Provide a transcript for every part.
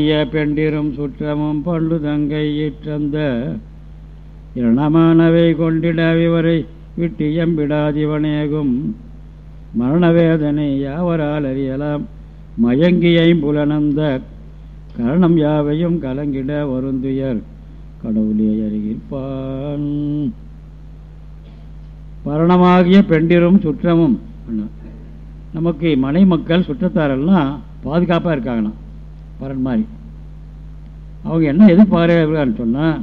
பெண்டிரும் சுற்றமும் பண்டு தங்கை இற்றந்த இரணமானவை கொண்டிட விவரை விட்டு எம்பிடாதிவனேகும். மரணவேதனை யாவரால் அறியலாம். மயங்கியையும் புலனந்த கரணம் யாவையும் கலங்கிட வருந்துயர். கடவுளே அறிகிற்பான். மரணமாகிய பெண்டிரும் சுற்றமும் நமக்கு மனை மக்கள் சுற்றத்தாரெல்லாம் பாதுகாப்பாக இருக்காங்கண்ணா. பரன் மாதிரி. அவங்க என்ன எதிர்பார்க்கிறான்னு சொன்னால்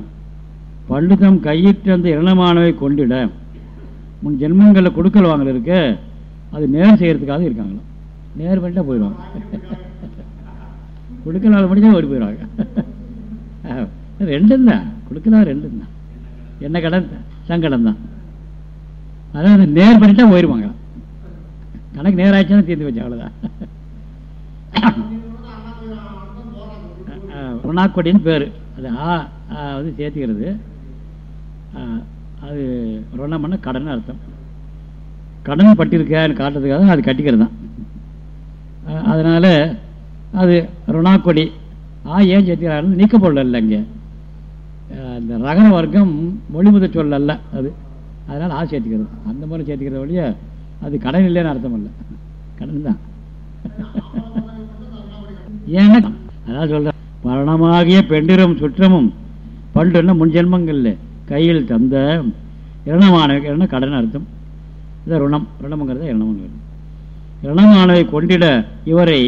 பண்டிதம் கையிட்டு அந்த இரணமானவை கொண்டிட முன் ஜென்மங்களில் கொடுக்கல் வாங்கல இருக்க அது நேர் செய்கிறதுக்காக இருக்காங்களாம் நேர் பண்ணிட்டா போயிடுவாங்க. கொடுக்கலால் முடிஞ்சால் ஓடி போயிடுவாங்க. ரெண்டும் தான் கொடுக்கலாம் ரெண்டும் தான் என்ன கடன்? சங்கடம் தான். அதாவது நேர் பண்ணிட்டா போயிடுவாங்க கணக்கு நேராச்சுன்னா தீர்த்து வச்சு அவ்வளோதான் ருணாக்கொடின்னு பேர். அது ஆ வந்து சேர்த்துக்கிறது. அது ருணம்னா கடன் அர்த்தம். கடன் பட்டிருக்கேன்னு காட்டுறதுக்காக அது கட்டிக்கிறது. தான் அதனால் அது ருணாக்கொடி. ஆ ஏன் சேர்த்துக்கிறாருன்னு நீக்கப்படல இல்லை இங்கே. இந்த ரகன வர்க்கம் மொழிமுத சொல் அல்ல அது. அதனால் ஆ சேர்த்துக்கிறது. அந்த மாதிரி சேர்த்துக்கிறத வழிய அது கடன் இல்லைன்னு அர்த்தம் இல்லை. கடன் தான். ஏன்னா அதான் சொல்கிறேன் மரணமாகிய பெண்டிரும் சுற்றமும் பண்டுன்னா முன் ஜென்மங்கள்ல கையில் தந்த இரணமானவை கடன் அர்த்தம்? இது ருணம். ருணம்ங்கிறத இரணமங்கிறது இரணமானவை கொண்டிட இவரை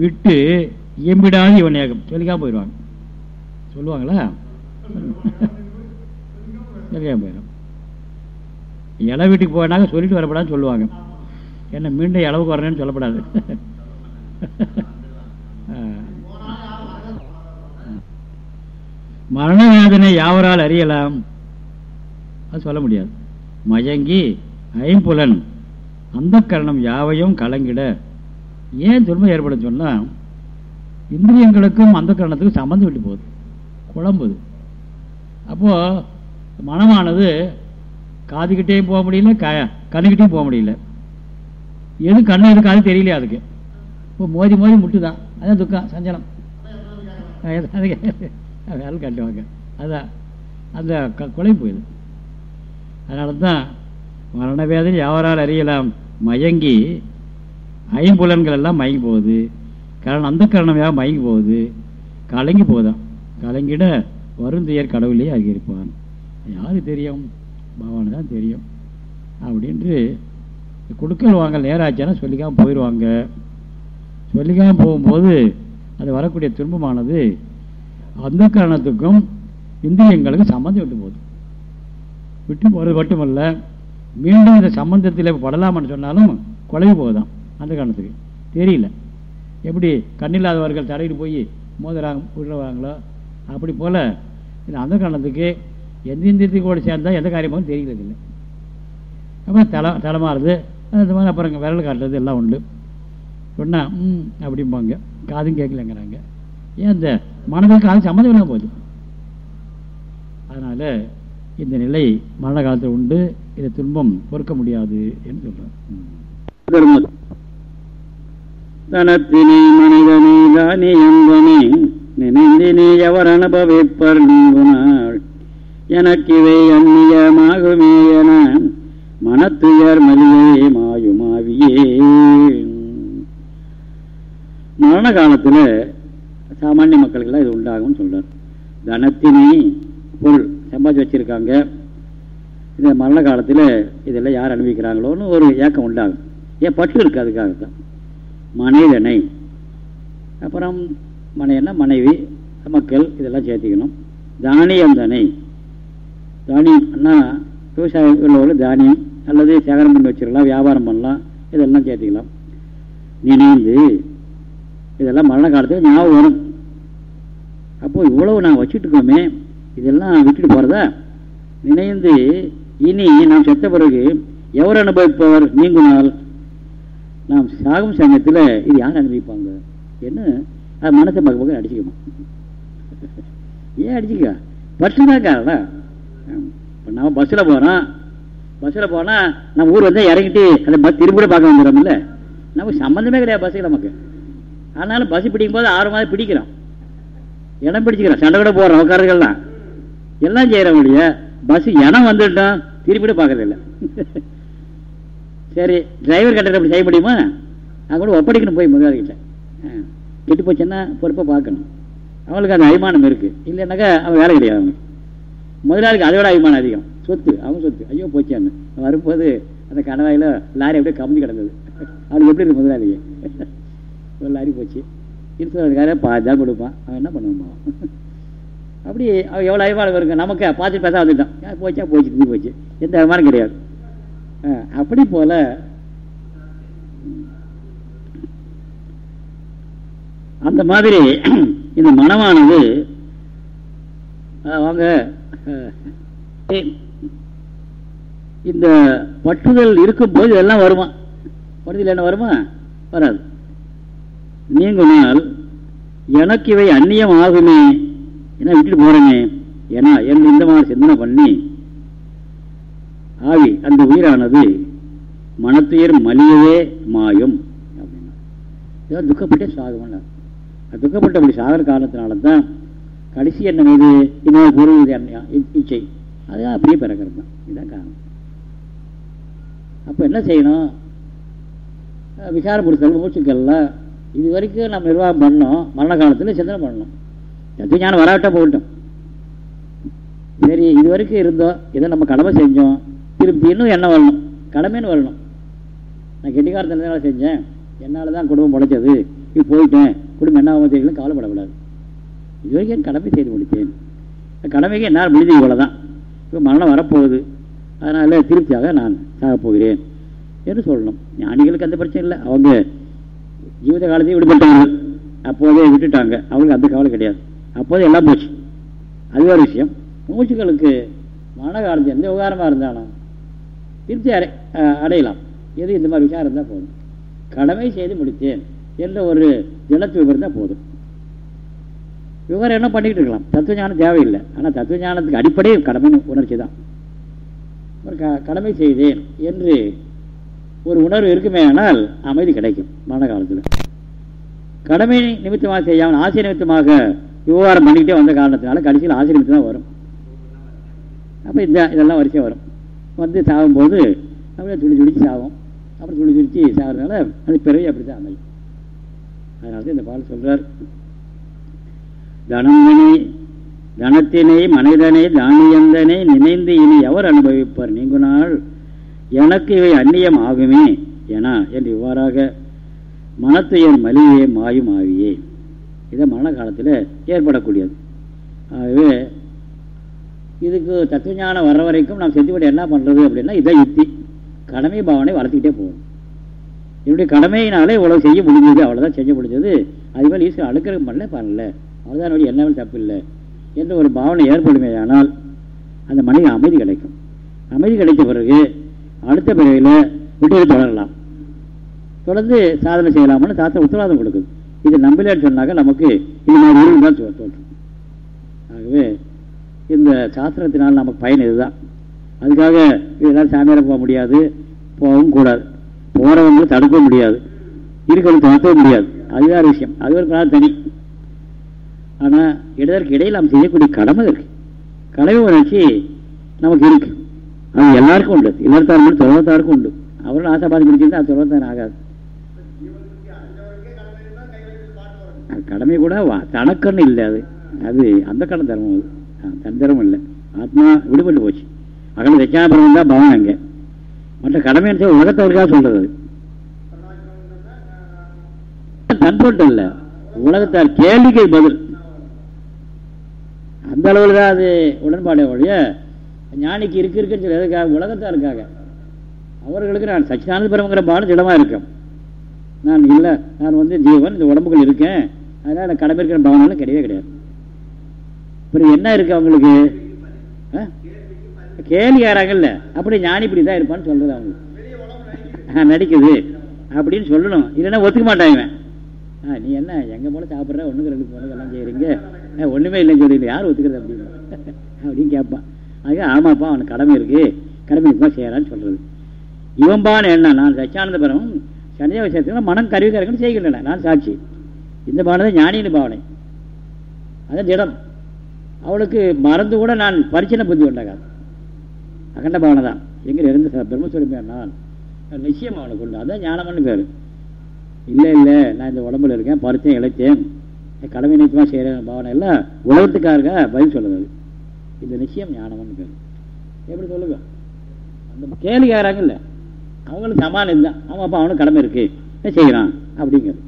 விட்டு இயம்பிடாது இவன் ஏகம் சொல்லிக்காம போயிடுவாங்க. சொல்லுவாங்களா? சொல்லிக்காம போயிடும். இலை வீட்டுக்கு போனாக்க சொல்லிட்டு வரப்படாதுன்னு சொல்லுவாங்க. என்ன மீண்டும் இளவுக்கு வரணும்னு சொல்லப்படாது. மரண வேதனை யாவரால் அறியலாம்? அது சொல்ல முடியாது. மயங்கி ஐம்புலன் அந்த கரணம் யாவையும் கலங்கிட. ஏன் துன்பம் ஏற்படும் சொன்னால் இந்திரியங்களுக்கும் அந்த கரணத்துக்கும் சம்மந்தம் விட்டு போகுது. குழம்புது. அப்போது மனமானது காதுகிட்டேயும் போக முடியல க கண்ணுக்கிட்டேயும் போக முடியல. எது கண்ணு எது காது தெரியலையா அதுக்கு. இப்போ மோதி மோதி முட்டுதான். அதான் துக்கம் சஞ்சலம். வேலை காட்டுவாங்க அதான் அந்த க கொலை போயிடுது அதனால தான் மரண வேதனை யாரால் அறியலாம்? மயங்கி ஐம்புலன்கள் எல்லாம் மயங்கி போகுது. கரணம் அந்த கரணமையாக மயங்கி போகுது? கலங்கி போதான். கலங்கிட வருந்தையர் கடவுளே அதிகரிப்பான் யாருக்கு தெரியும்? பகவானு தான் தெரியும். அப்படின்ட்டு கொடுக்கல் வாங்கல் நேராச்சானா சொல்லிக்காமல் போயிடுவாங்க சொல்லிக்காமல் போகும்போது அது வரக்கூடிய துன்பமானது அந்த காரணத்துக்கும் இந்திரியங்களுக்கு சம்மந்தம் விட்டு போகுது. விட்டு போகிறது மட்டுமல்ல மீண்டும் இந்த சம்பந்தத்தில் படலாமான்னு சொன்னாலும் குழம்பு போகுதான் அந்த காரணத்துக்கு. தெரியல. எப்படி கண்ணில்லாதவர்கள் தடையிட்டு போய் மோதுறாங்க விடுறவாங்களோ அப்படி போல் இந்த அந்த காரணத்துக்கு எந்த இந்தியத்துக்கு சேர்ந்தால் எந்த காரியமும் தெரியறது இல்லை அப்புறம் தலை தலைமாறுது அது மாதிரி அப்புறம் விரல் காட்டுறது எல்லாம் உண்டு. சொன்னால் ம் அப்படிம்பாங்க. காதும் கேட்கலங்கிறாங்க. ஏன் இந்த மனதுக்கு காது சம்மந்தம் இல்லாமல் போகுது. அதனால் இந்த நிலை மரண காலத்தில் உண்டு. இதை துன்பம் பொறுக்க முடியாது என்று சொல்கிறார் தனத்தினை மனிதனே தானே என்பனே நினைந்தினே எவர் அனுபவிப்பர் நீங்குனாள் எனக்கிவை அந்நியமாகுமே என மனத்துயர் மதியே மாயுமாவியே. மரண காலத்தில் சாமானிய மக்களுக்கெல்லாம் இது உண்டாகும்னு சொல்கிறார் தனத்தினை பொருள் சம்பாதிச்சு வச்சுருக்காங்க. இந்த மரண காலத்தில் இதெல்லாம் யார் அனுபவிக்கிறாங்களோன்னு ஒரு ஏக்கம் உண்டாகும். ஏன் பற்று இருக்குது அதுக்காகத்தான். மனைதனை அப்புறம் மனையன்னா மனைவி மக்கள் இதெல்லாம் சேர்த்திக்கணும். தானியம் தானே. தானியம்னா விவசாயம் உள்ளவர்கள் தானியம் அல்லது சேகரம் பண்ணி வச்சிடலாம் வியாபாரம் பண்ணலாம் இதெல்லாம் சேர்த்திக்கலாம். நினைந்து இதெல்லாம் மரண காலத்தில் ஞாபகம் வரும். அப்போது இவ்வளவு நான் வச்சுட்டு இருக்கோமே இதெல்லாம் விட்டுட்டு போகிறதா நினைந்து இனி நாம் செத்த பிறகு எவர் அனுபவிப்பவர் நீங்குனால் நாம் சாகும் சமயத்தில் இது யார் அனுபவிப்பாங்க? என்ன? அது மனசை பக்க பக்கம் அடிச்சுக்கணும் ஏன் அடிச்சுக்கா? பஸ்ஸு தான் காரணம் இப்போ நம்ம பஸ்ஸில் போகிறோம் பஸ்ஸில் போனால் நம்ம ஊர் வந்து இறங்கிட்டு அந்த பஸ் திரும்ப பார்க்க வந்துடுறோம்ல. நமக்கு சம்மந்தமே கிடையாது பஸ்ஸுக்கு நமக்கு. ஆனாலும் பஸ் பிடிக்கும் போது ஆறு மாதம் பிடிக்கிறோம். இடம் பிடிச்சிக்கிறோம் சண்டை கூட போடுறோம் உட்காரங்கள்லாம் எல்லாம் செய்கிறோம் பஸ் இடம் வந்துட்டோம் திருப்பிட பார்க்கறதில்ல. சரி டிரைவர் கட்டணம் அப்படி செய்ய முடியுமா நான் கூட ஒப்படைக்கணும் போய் முதலாளிகிட்ட கெட்டு போச்சுன்னா பொறுப்பாக பார்க்கணும். அவங்களுக்கு அந்த அபிமானம் இருக்குது இல்லைன்னாக்கா அவன் வேலை கிடையாது அவனுக்கு. முதலாளிக்கு அதோட அபிமானம் அதிகம். சொத்து அவன் சொத்து. ஐயோ போச்சான்னு வரும்போது அந்த கணவாயில் லாரி அப்படியே கம்மி கிடந்தது. அவனுக்கு எப்படி இருக்கு முதலாளிக்கு? ஒரு லாரி போச்சு. இருக்கிறதுக்காக பாதி தான் கொடுப்பான். அவன் என்ன பண்ணுவான் அப்படி அவன் எவ்வளோ அபிமானம் இருக்கு? நமக்கு பார்த்துட்டு பேச வந்துட்டான் போச்சா? போச்சு திரும்பி போச்சு. எந்த அபிமானம் கிடையாது. ஆ, அப்படி போல அந்த மாதிரி இந்த மனமானது அவங்க இந்த பற்றுதல் இருக்கும்போது இதெல்லாம் வருமா? பட்டுதல் என்ன வருமா? வராது. நீங்கினால் எனக்கு இவை அந்நியம் ஆகுமே ஏன்னா விட்டுட்டு போறேனே. ஏன்னா என் இந்த மாதிரி சிந்தனை பண்ணி ஆவி அந்த உயிரானது மனத்துயர் மலியவே மாயும். அப்படின்னா. ஏதோ துக்கப்பட்டே சாகும்னா அது துக்கப்பட்ட அப்படி சாகிற காரணத்தினால தான் கடைசி என்ன இது இன்னொரு பொருள் இது என்ன இச்சை. அதுதான் அப்படியே பிறக்கிறது தான் இதுதான் காரணம். அப்போ என்ன செய்யணும்? விசாரப்படுத்தல் மூச்சுக்கள்லாம் இது வரைக்கும் நம்ம நிர்வாகம் பண்ணோம்? மரண காலத்தில் சிந்தனை பண்ணணும் தத்துவ ஞானம் வராவிட்டா போகட்டும். சரி இது வரைக்கும் இருந்தோம். இதை நம்ம கடமை செஞ்சோம். திருப்பி இன்னும் என்ன வரணும்? கடமைன்னு வரணும். நான் கெட்டிக்காரத்தில் என்ன செஞ்சேன்? என்னால் தான் குடும்பம் பொழைச்சது இப்போ போயிட்டேன். குடும்பம் என்ன ஆகும் தெரியல கவலைப்படக்கூடாது. இது வரைக்கும் என் கடமை செய்து முடித்தேன். கடமைக்கு என்னால் முடிஞ்சது இவ்வளோ தான் இப்போ மரணம் வரப்போகுது. அதனால் திருப்தியாக நான் சாகப் போகிறேன். என்று சொல்லணும். ஞானிகளுக்கு அந்த பிரச்சனை இல்லை. அவங்க ஜீவித காலத்தையும் விடுபட்டாங்க. அப்போதே விட்டுட்டாங்க. அவங்களுக்கு அந்த கவலை கிடையாது. அப்போதே எல்லாம் போச்சு. அது ஒரு விஷயம். மூச்சுக்களுக்கு மன காலத்து எந்த விவகாரமாக இருந்தாலும் திருப்தி அடை அஹ் அடையலாம். எது இந்த மாதிரி விசாரம் இருந்தால் போதும். கடமை செய்து முடித்தேன். என்ற ஒரு தினத்து விவரம் தான் போதும். விவரம் என்ன பண்ணிக்கிட்டு இருக்கலாம். தத்துவ ஞானம் தேவையில்லை. ஆனால் தத்துவ ஞானத்துக்கு அடிப்படையில் கடமை உணர்ச்சி தான் ஒரு கடமை செய்தேன் என்று ஒரு உணர்வு இருக்குமே ஆனால் அமைதி கிடைக்கும். மரண காலத்தில். கடமை நிமித்தமாக செய்யாமல் ஆசை நிமித்தமாக விவகாரம் பண்ணிக்கிட்டே வந்த காரணத்தினால கடைசியில் ஆசை நிமித்தம் தான் வரும். அப்போ இந்த இதெல்லாம் வரிசையாக வரும். வந்து சாகும்போது அப்படியே துளி துடிச்சு சாகும். அப்புறம் துளி துடிச்சு சாகிறதுனால அது பிறவி அப்படி தான் அமையும். அதனால தான் இந்த பாடல் சொல்கிறார் தனமணி தனத்தினை மனிதனை தானியந்தனை நினைந்து இனி எவர் அனுபவிப்பார்? நீங்குனால் எனக்கு இவை அந்நியம் ஆகுமே என என்று இவ்வாறாக மனத்துயர் மலிவே மாயும் ஆவியே இதை மரண காலத்தில் ஏற்படக்கூடியது. ஆகவே இதுக்கு தத்துவஞானம் வர்ற வரைக்கும் நாம் செத்துவிட என்ன பண்ணுறது அப்படின்னா இதை யுக்தி கடமை பாவனை வளர்த்துக்கிட்டே போகணும். என்னுடைய கடமையினாலே இவ்வளோ செய்ய முடிஞ்சது அவ்வளோதான் செய்ய முடிஞ்சது. அதுபோல் ஈஸ்வரன் அழுக்கிறதுக்கு பண்ணல பண்ணல அவ்வளோதான் என்னுடைய என்ன தப்பு இல்லை என்ற ஒரு பாவனை ஏற்படுமே ஆனால் அந்த மனைவி அமைதி கிடைக்கும். அமைதி கிடைத்த பிறகு அடுத்த பிறவியில் விட்டு தொடரலாம். தொடர்ந்து சாதனை செய்யலாம்னு சாத்திரம் உத்தரவாதம் கொடுக்குது. இது நம்பலேன்னு சொன்னாக்க நமக்கு இது மாதிரி உருவம் ஆகவே இந்த சாஸ்திரத்தினால் நமக்கு பயன் இதுதான். அதுக்காக இதெல்லாம் சாமியார போக முடியாது போகவும் கூடாது. போகிறவங்க தடுக்கவும் முடியாது இருக்கிறவங்க தடுக்கவும் முடியாது. அதுதான் விஷயம். அது ஒரு பிரார்த்தனை தனி. ஆனால் இடதற்கு இடையில் நாம் செய்யக்கூடிய கடமை இருக்கு. கடமை உணர்ச்சி நமக்கு இருக்கு. அது எல்லாருக்கும் உண்டு. இல்லத்தார் மட்டும் தொழில்தாருக்கும் உண்டு. அவரும் ஆசாபாதி முடிச்சிருந்தா அது தொழில்தான் ஆகாது. கடமை கூட தனக்கன்னு தனக்குன்னு இல்லை அது. அது அந்த கடன் தர்மம் அது. தன் தர்மம் இல்லை. ஆத்மா விடுபட்டு போச்சு. அகல தட்சாபுரம் தான் பவன் அங்கே. மற்ற கடமை உலகத்தவருக்காக சொல்றது அது. தன் பொருட்டு இல்லை. உலகத்தார் கேள்விக்கு பதில். அந்த அளவில் தான் அது உடன்பாடு ஒழிய ஞானிக்கு இருக்கு இருக்குன்னு சொல்லி எதுக்காக உலகத்தாருக்காக அவர்களுக்கு நான் சச்சிதானந்த பிரமங்கிற பாடம் திடமாக இருக்கேன் நான் இல்லை நான் வந்து ஜீவன் இந்த உடம்புகள் இருக்கேன். அதனால் எனக்கு கடமை இருக்கிற கிடையவே கிடையாது. அப்புறம் என்ன இருக்கு அவங்களுக்கு? ஆ? கேலி யாராங்கல்ல அப்படி ஞானி இப்படி தான் இருப்பான்னு சொல்றது அவங்களுக்கு நடிக்குது. அப்படின்னு சொல்லணும். இல்லைன்னா ஒத்துக்க மாட்டாங்க இவன். ஆ நீ என்ன எங்க போல சாப்பிட்ற? ஒன்றுக்கு ரெண்டு போல எல்லாம் செய்யறீங்க ஒண்ணுமே இல்லைன்னு சொல்றீங்க யார் ஒத்துக்கிறது அப்படின்னு அப்படின்னு கேட்பான். ஆக ஆமாப்பா அவனுக்கு கடமை இருக்கு. கடமை இருக்குமா செய்யறான்னு சொல்றது. இவம்பான என்ன? நான் சச்சியானந்த பரமும் சந்தேக மனம் கருவி கருங்கன்னு செய்கின்றன. நான் சாட்சி. இந்த பாவனை தான் ஞானியின் பாவனை. அதான் திடம். அவளுக்கு மறந்து கூட நான் பரிச்சனை புத்தி உண்டாகாது. அகண்ட பாவனை தான். எங்கே இருந்து பிரம்மஸ்வரூபியா நான்? நிச்சயம் அவனுக்கு உண்டு. அதான் ஞானம்னு பேர். இல்லை இல்லை நான் இந்த உடம்புல இருக்கேன் பருத்தேன் இழைத்தேன். கடமை நிச்சயமாக செய்கிறேன் பாவனை எல்லாம் உலகத்துக்காக பதில் சொல்லுது இந்த நிச்சயம் ஞானம்னு பேர் எப்படி சொல்லுங்க? அந்த கேள்வி கேட்குறாங்கல்ல அவங்களும் சமானம் தான் அவன் அப்போ அவனுக்கு கடமை இருக்கு. செய்கிறான் அப்படிங்கிறது.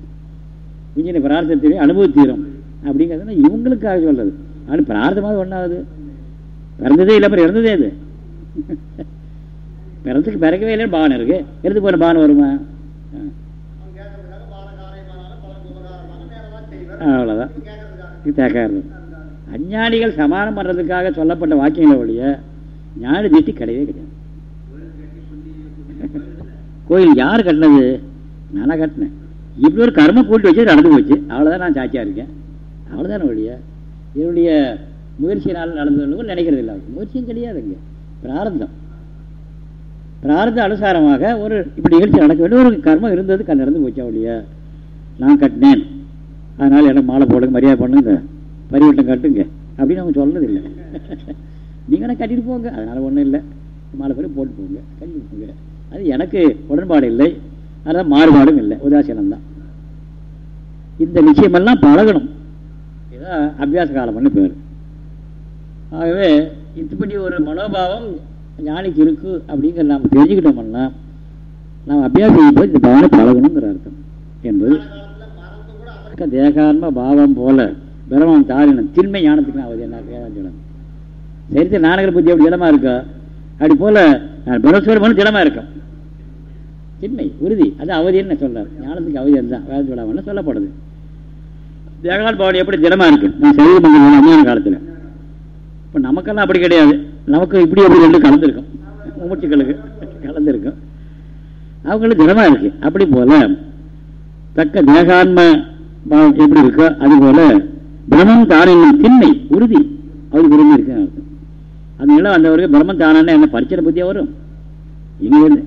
குஞ்சின பிரார்த்தத்திலே அனுபவத்தீரும் அப்படிங்கிறது இவங்களுக்காக சொல்றது. ஆனால் பிரார்த்தமாக ஒன்றாவது பிறந்ததே இல்லை அப்புறம் இறந்ததே அது. பிறந்துக்கு பிறக்கவே இல்லைன்னு பாவனை இருக்கு. இருந்து போன பாவனை வருமா? அவ்வளோதான் தேக்காரு அஞ்ஞானிகள் சமானம் பண்ணுறதுக்காக சொல்லப்பட்ட வாக்கியங்களை ஒழிய ஞான திட்டி கிடையவே கிடையாது. கோயில் யார் கட்டினது? நானாக கட்டினேன். இப்படி ஒரு கர்ம கூட்டி வச்சு நடந்து போச்சு. அவ்வளோதான் நான் சாட்சியாக இருக்கேன். அவ்வளோதான ஒழிய என்னுடைய முயற்சியினால் நடந்ததுன்னு நினைக்கிறது இல்லை. முயற்சியும் கிடையாதுங்க. பிராரந்தம் பிரார்த்த அனுசாரமாக ஒரு இப்படி நிகழ்ச்சி நடக்க வேண்டிய ஒரு கர்மம் இருந்தது கண் நடந்து போச்சா ஒழிய நான் கட்டினேன். அதனால் எனக்கு மாலை போடுங்க மரியாதை பண்ணுங்க பரிவட்டம் கட்டுங்க. அப்படின்னு அவங்க சொல்றது இல்லை. நீங்களே கட்டிட்டு போங்க. அதனால் ஒன்றும் இல்லை. மாலை பரி போட்டு போங்க. கட்டிட்டு போங்க. அது எனக்கு உடன்பாடு இல்லை. அதனால் மாறுபாடும் இல்லை. உதாசீனம் தான். இந்த நிச்சயமெல்லாம் பழகணும். இதுதான் அபியாச காலம்னு பேர் ஆகவே இப்படி ஒரு மனோபாவம் ஞானிக்கு இருக்கு அப்படிங்கிற நாம் தெரிஞ்சுக்கிட்டோம்னா நாம் அபியாசம் செய்யும்போது இந்த பாவனை பழகணுங்கிற அர்த்தம். என்பது தேகாத்ம பாவம் போல. பிரமம் தாரினம் திண்மை ஞானத்துக்கு அவதி என்ன வேதாந்தம் சரித்த நாடகர் புத்தி அப்படி திடமா இருக்கா? அப்படி போல பிரமஸ்வரம் திடமா இருக்கும் திண்மை உறுதி அது அவதின்னு சொல்றார். ஞானத்துக்கு அவதி அதுதான் வேத விடாமல் சொல்லப்படுது. தேகால் பாவனை எப்படி திடமா இருக்கு? நான் சரீர மங்கலம் அஞ்ஞான காலத்தில். இப்போ நமக்கெல்லாம் அப்படி கிடையாது. நமக்கு இப்படி எப்படி ரெண்டு கலந்துருக்கும். மூச்சுக்களுக்கு கலந்துருக்கும். அவங்களுக்கு திடமா இருக்கு. அப்படி போல தக்க தேகான்ம எப்படி இருக்கோ அது போல பிரம்மம் தானின் திண்மை உறுதி. அவருக்கு விரும்பி இருக்கு அர்த்தம். அதனால அந்தவருக்கு பிரம்மம் தானே என்ன பரிச்சனை புத்தியாக வரும்? எங்க இல்லை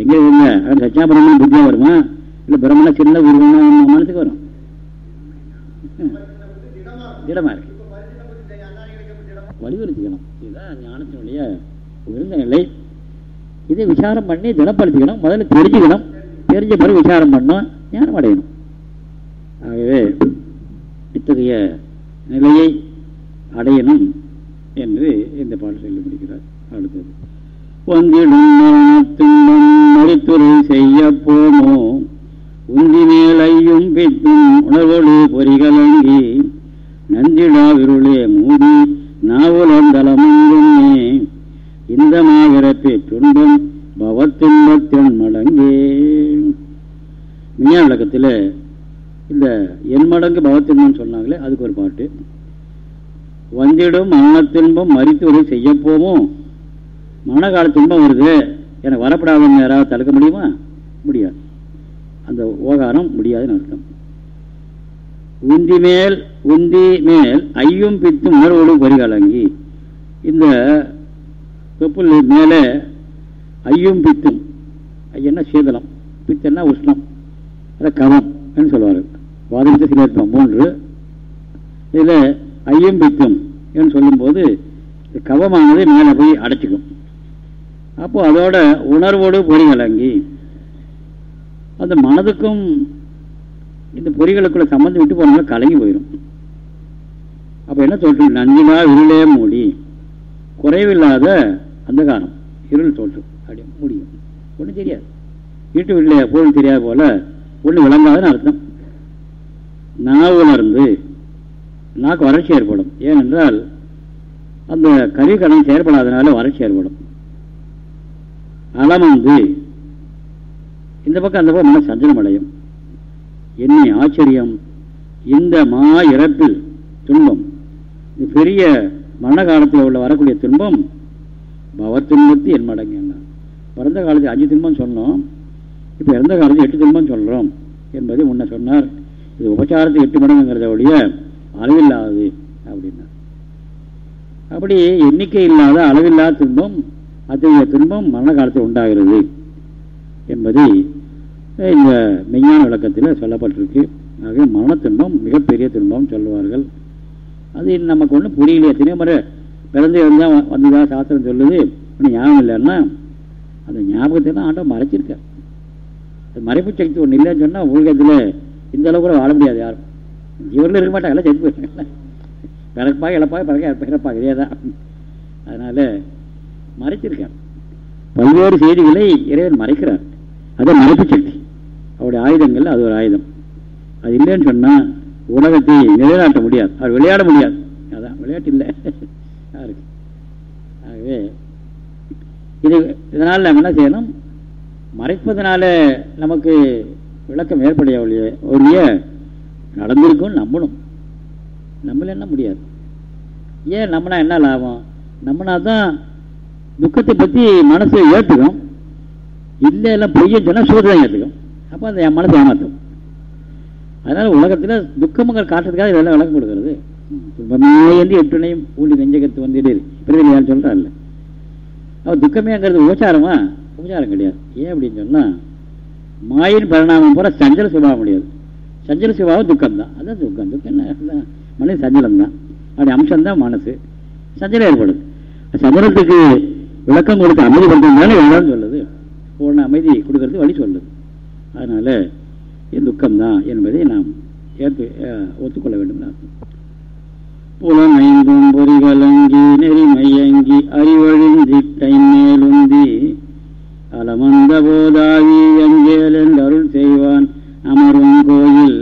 எங்க இருந்த? அங்கே சச்சா பிரம்மன் புத்தியாக வருமா? இல்லை பிரம்மனா சின்ன உருவம்னா மனசுக்கு வரும். திடமா இருக்கு. வலியுறுத்திக்கணும். இதுதான் ஞானத்தினுடைய உயர்ந்த நிலை இதை விசாரம் பண்ணி திடப்படுத்திக்கணும். முதல்ல தெரிஞ்சுக்கணும். தெரிஞ்ச பிறகு விசாரம் பண்ணணும். ஞானம் அடையணும். ஆகவே இத்தகைய நிலையை அடையணும் என்று இந்த பாடல் சொல்லி முடிக்கிறார் அடுத்தது வந்திடும் மரணத்துன்பம் மறுத்துறை செய்ய போமோ உந்தி மேலையும் பித்தும் உணர்வொழு பொறிகளங்கி நந்திடா விருளே மூடி நாவுலந்தலமுங்குமே இந்த மாவிரப்பே துன்பம் பவத்துன்பத்தின் மடங்கே. விஞ்ஞான விளக்கத்தில் இந்த என் மடங்கு பவத்தின்பம் சொன்னாங்களே அதுக்கு ஒரு பாட்டு. வந்திடும் மனத்தின்பம் மறித்து ஒரு மன கால துன்பம் வருது எனக்கு வரப்படாதவங்க யாராவது தடுக்க முடியுமா? முடியாது. அந்த ஓகாரம் முடியாதுன்னு அர்த்தம். உந்தி மேல் உந்தி மேல் ஐயும் பித்தும் உணர்வோடு பரிகலங்கி இந்த தொப்புள் மேலே ஐயும் பித்தும் ஐயன்னா சீதளம் பித்தன்னா உஷ்ணம் அதை கவம் என்று சொல்லுவார்கள். வாதத்தை சிலர்ப்பம் மூன்று. இதில் ஐயம்பித்தம் என்று சொல்லும்போது கவமானது மேலே போய் அடைச்சிக்கும். அப்போ அதோட உணர்வோடு பொறிகலங்கி அந்த மனதுக்கும் இந்த பொறிகளுக்குள்ள சம்மந்தம் விட்டு போனால கலங்கி போயிடும். அப்போ என்ன சொல்றது நஞ்சினா இருளே மூடி குறைவில்லாத அந்தகாரம். இருள் தோற்றும். அப்படி முடியும். ஒன்றும் தெரியாது. வீட்டு வீட்டில் பொருள் தெரியாத போல ஒன்று விளங்காதுன்னு அர்த்தம். நான் உணர்ந்து நாக்கு வறட்சி ஏற்படும். ஏனென்றால் அந்த கருவிக்கடன் செயற்படாதனால வறட்சி ஏற்படும். அலமந்து இந்த பக்கம் அந்த பக்கம் மன சஞ்சலம் அடையும் என்னை ஆச்சரியம். இந்த மா இறப்பில் துன்பம். பெரிய மரண காலத்தில் உள்ள வரக்கூடிய துன்பம் பவத்துன்பத்து என் மடங்கு என்ன பிறந்த காலத்தில் அஞ்சு துன்பம் சொன்னோம். இப்போ இறந்த காலத்தில் எட்டு துன்பம் சொல்கிறோம் என்பதை முன்ன சொன்னார். இது உபச்சாரத்தை எட்டு மடங்குங்கிறத ஒழிய அளவில்லாதது அப்படின்னா. அப்படி எண்ணிக்கை இல்லாத அளவில்லாத துன்பம் அத்தகைய துன்பம் மரண காலத்தில் உண்டாகிறது என்பதை இந்த மெய்ஞான விளக்கத்தில் சொல்லப்பட்டிருக்கு. ஆகவே மரண துன்பம் மிகப்பெரிய துன்பம் சொல்லுவார்கள். அது நமக்கு ஒன்றும் புரியலையே. எத்தனையோ முறை பிறந்து இருந்தால் வந்ததா சாஸ்திரம் சொல்லுது. ஆனால் ஞாபகம் இல்லைன்னா அந்த ஞாபகத்தை தான் ஆண்டவன் மறைச்சிருக்கார். மறைப்பு சக்தி ஒன்று இல்லைன்னு சொன்னால் உலகத்தில் இந்த அளவுக்கு வாழ முடியாது யாரும். ஜீவனில் இருக்க மாட்டாங்க எல்லாம் செத்து போயிருக்காங்க பிறப்பாக இழப்பாக பிறக்க பிறப்பாக இதே தான். அதனால் மறைச்சிருக்கார். பல்வேறு செய்திகளை இறைவன் மறைக்கிறார். அதான் மறைப்பு சக்தி அவருடைய ஆயுதங்கள் அது ஒரு ஆயுதம். அது இல்லைன்னு சொன்னால் உலகத்தை நிலைநாட்ட முடியாது. அவர் விளையாட முடியாது. அதான் விளையாட்டு இல்லை. யாருக்கு? ஆகவே இது இதனால் நம்ம என்ன செய்யணும்? மறைப்பதனால நமக்கு விளக்கம் ஏற்படைய ஒழிய நடந்திருக்கும் நம்பணும் நம்மள என்ன முடியாது. ஏன் நம்மனா என்ன லாபம்? நம்மனா தான் துக்கத்தை பற்றி மனசை ஏற்றுக்கும் இல்லை எல்லாம் பொய்யும் சொன்னால் சூழ்நிலை ஏற்றுக்கும் அப்போ அந்த என் மனசு ஏமாற்றும் அதனால் உலகத்தில் துக்கமங்கள் காட்டுறதுக்காக இதெல்லாம் விளக்கம் கொடுக்கறது. துன்பமே வந்து எட்டுனையும் ஊழி நெஞ்சகத்து வந்துட்டு பிரதிநிதி யார் சொல்கிறான்ல அவர் துக்கமேங்கிறது உபச்சாரமா? உபச்சாரம் கிடையாது. ஏன் அப்படின்னு சொன்னால் மாயின் பரிணாமம் போல சஞ்சல சுபாவம் முடியாது சஞ்சல சுபாவம் துக்கம் தான் அதான் துக்கம். துக்கம் என்ன? மனித சஞ்சலம் தான் அப்படி அம்சம்தான் மனசு. சஞ்சலம் ஏற்படுது. சஞ்சலத்துக்கு விளக்கம் கொடுத்து அமைதிப்படுத்துறதுனால வேணாம்னு சொல்லுது. பூர்ண அமைதி கொடுக்கறது வழி சொல்லுது. அதனால இது துக்கம்தான் என்பதை நாம் ஏற்று ஒத்துக்கொள்ள வேண்டும் நான் புலமைந்தும் பொறிகளங்கி நெறிமையங்கி அறிவழிந்தி கைமேலுந்தி அலமந்த போதாவி எங்கேல் அருள் செய்வான். அமரும் கோயில்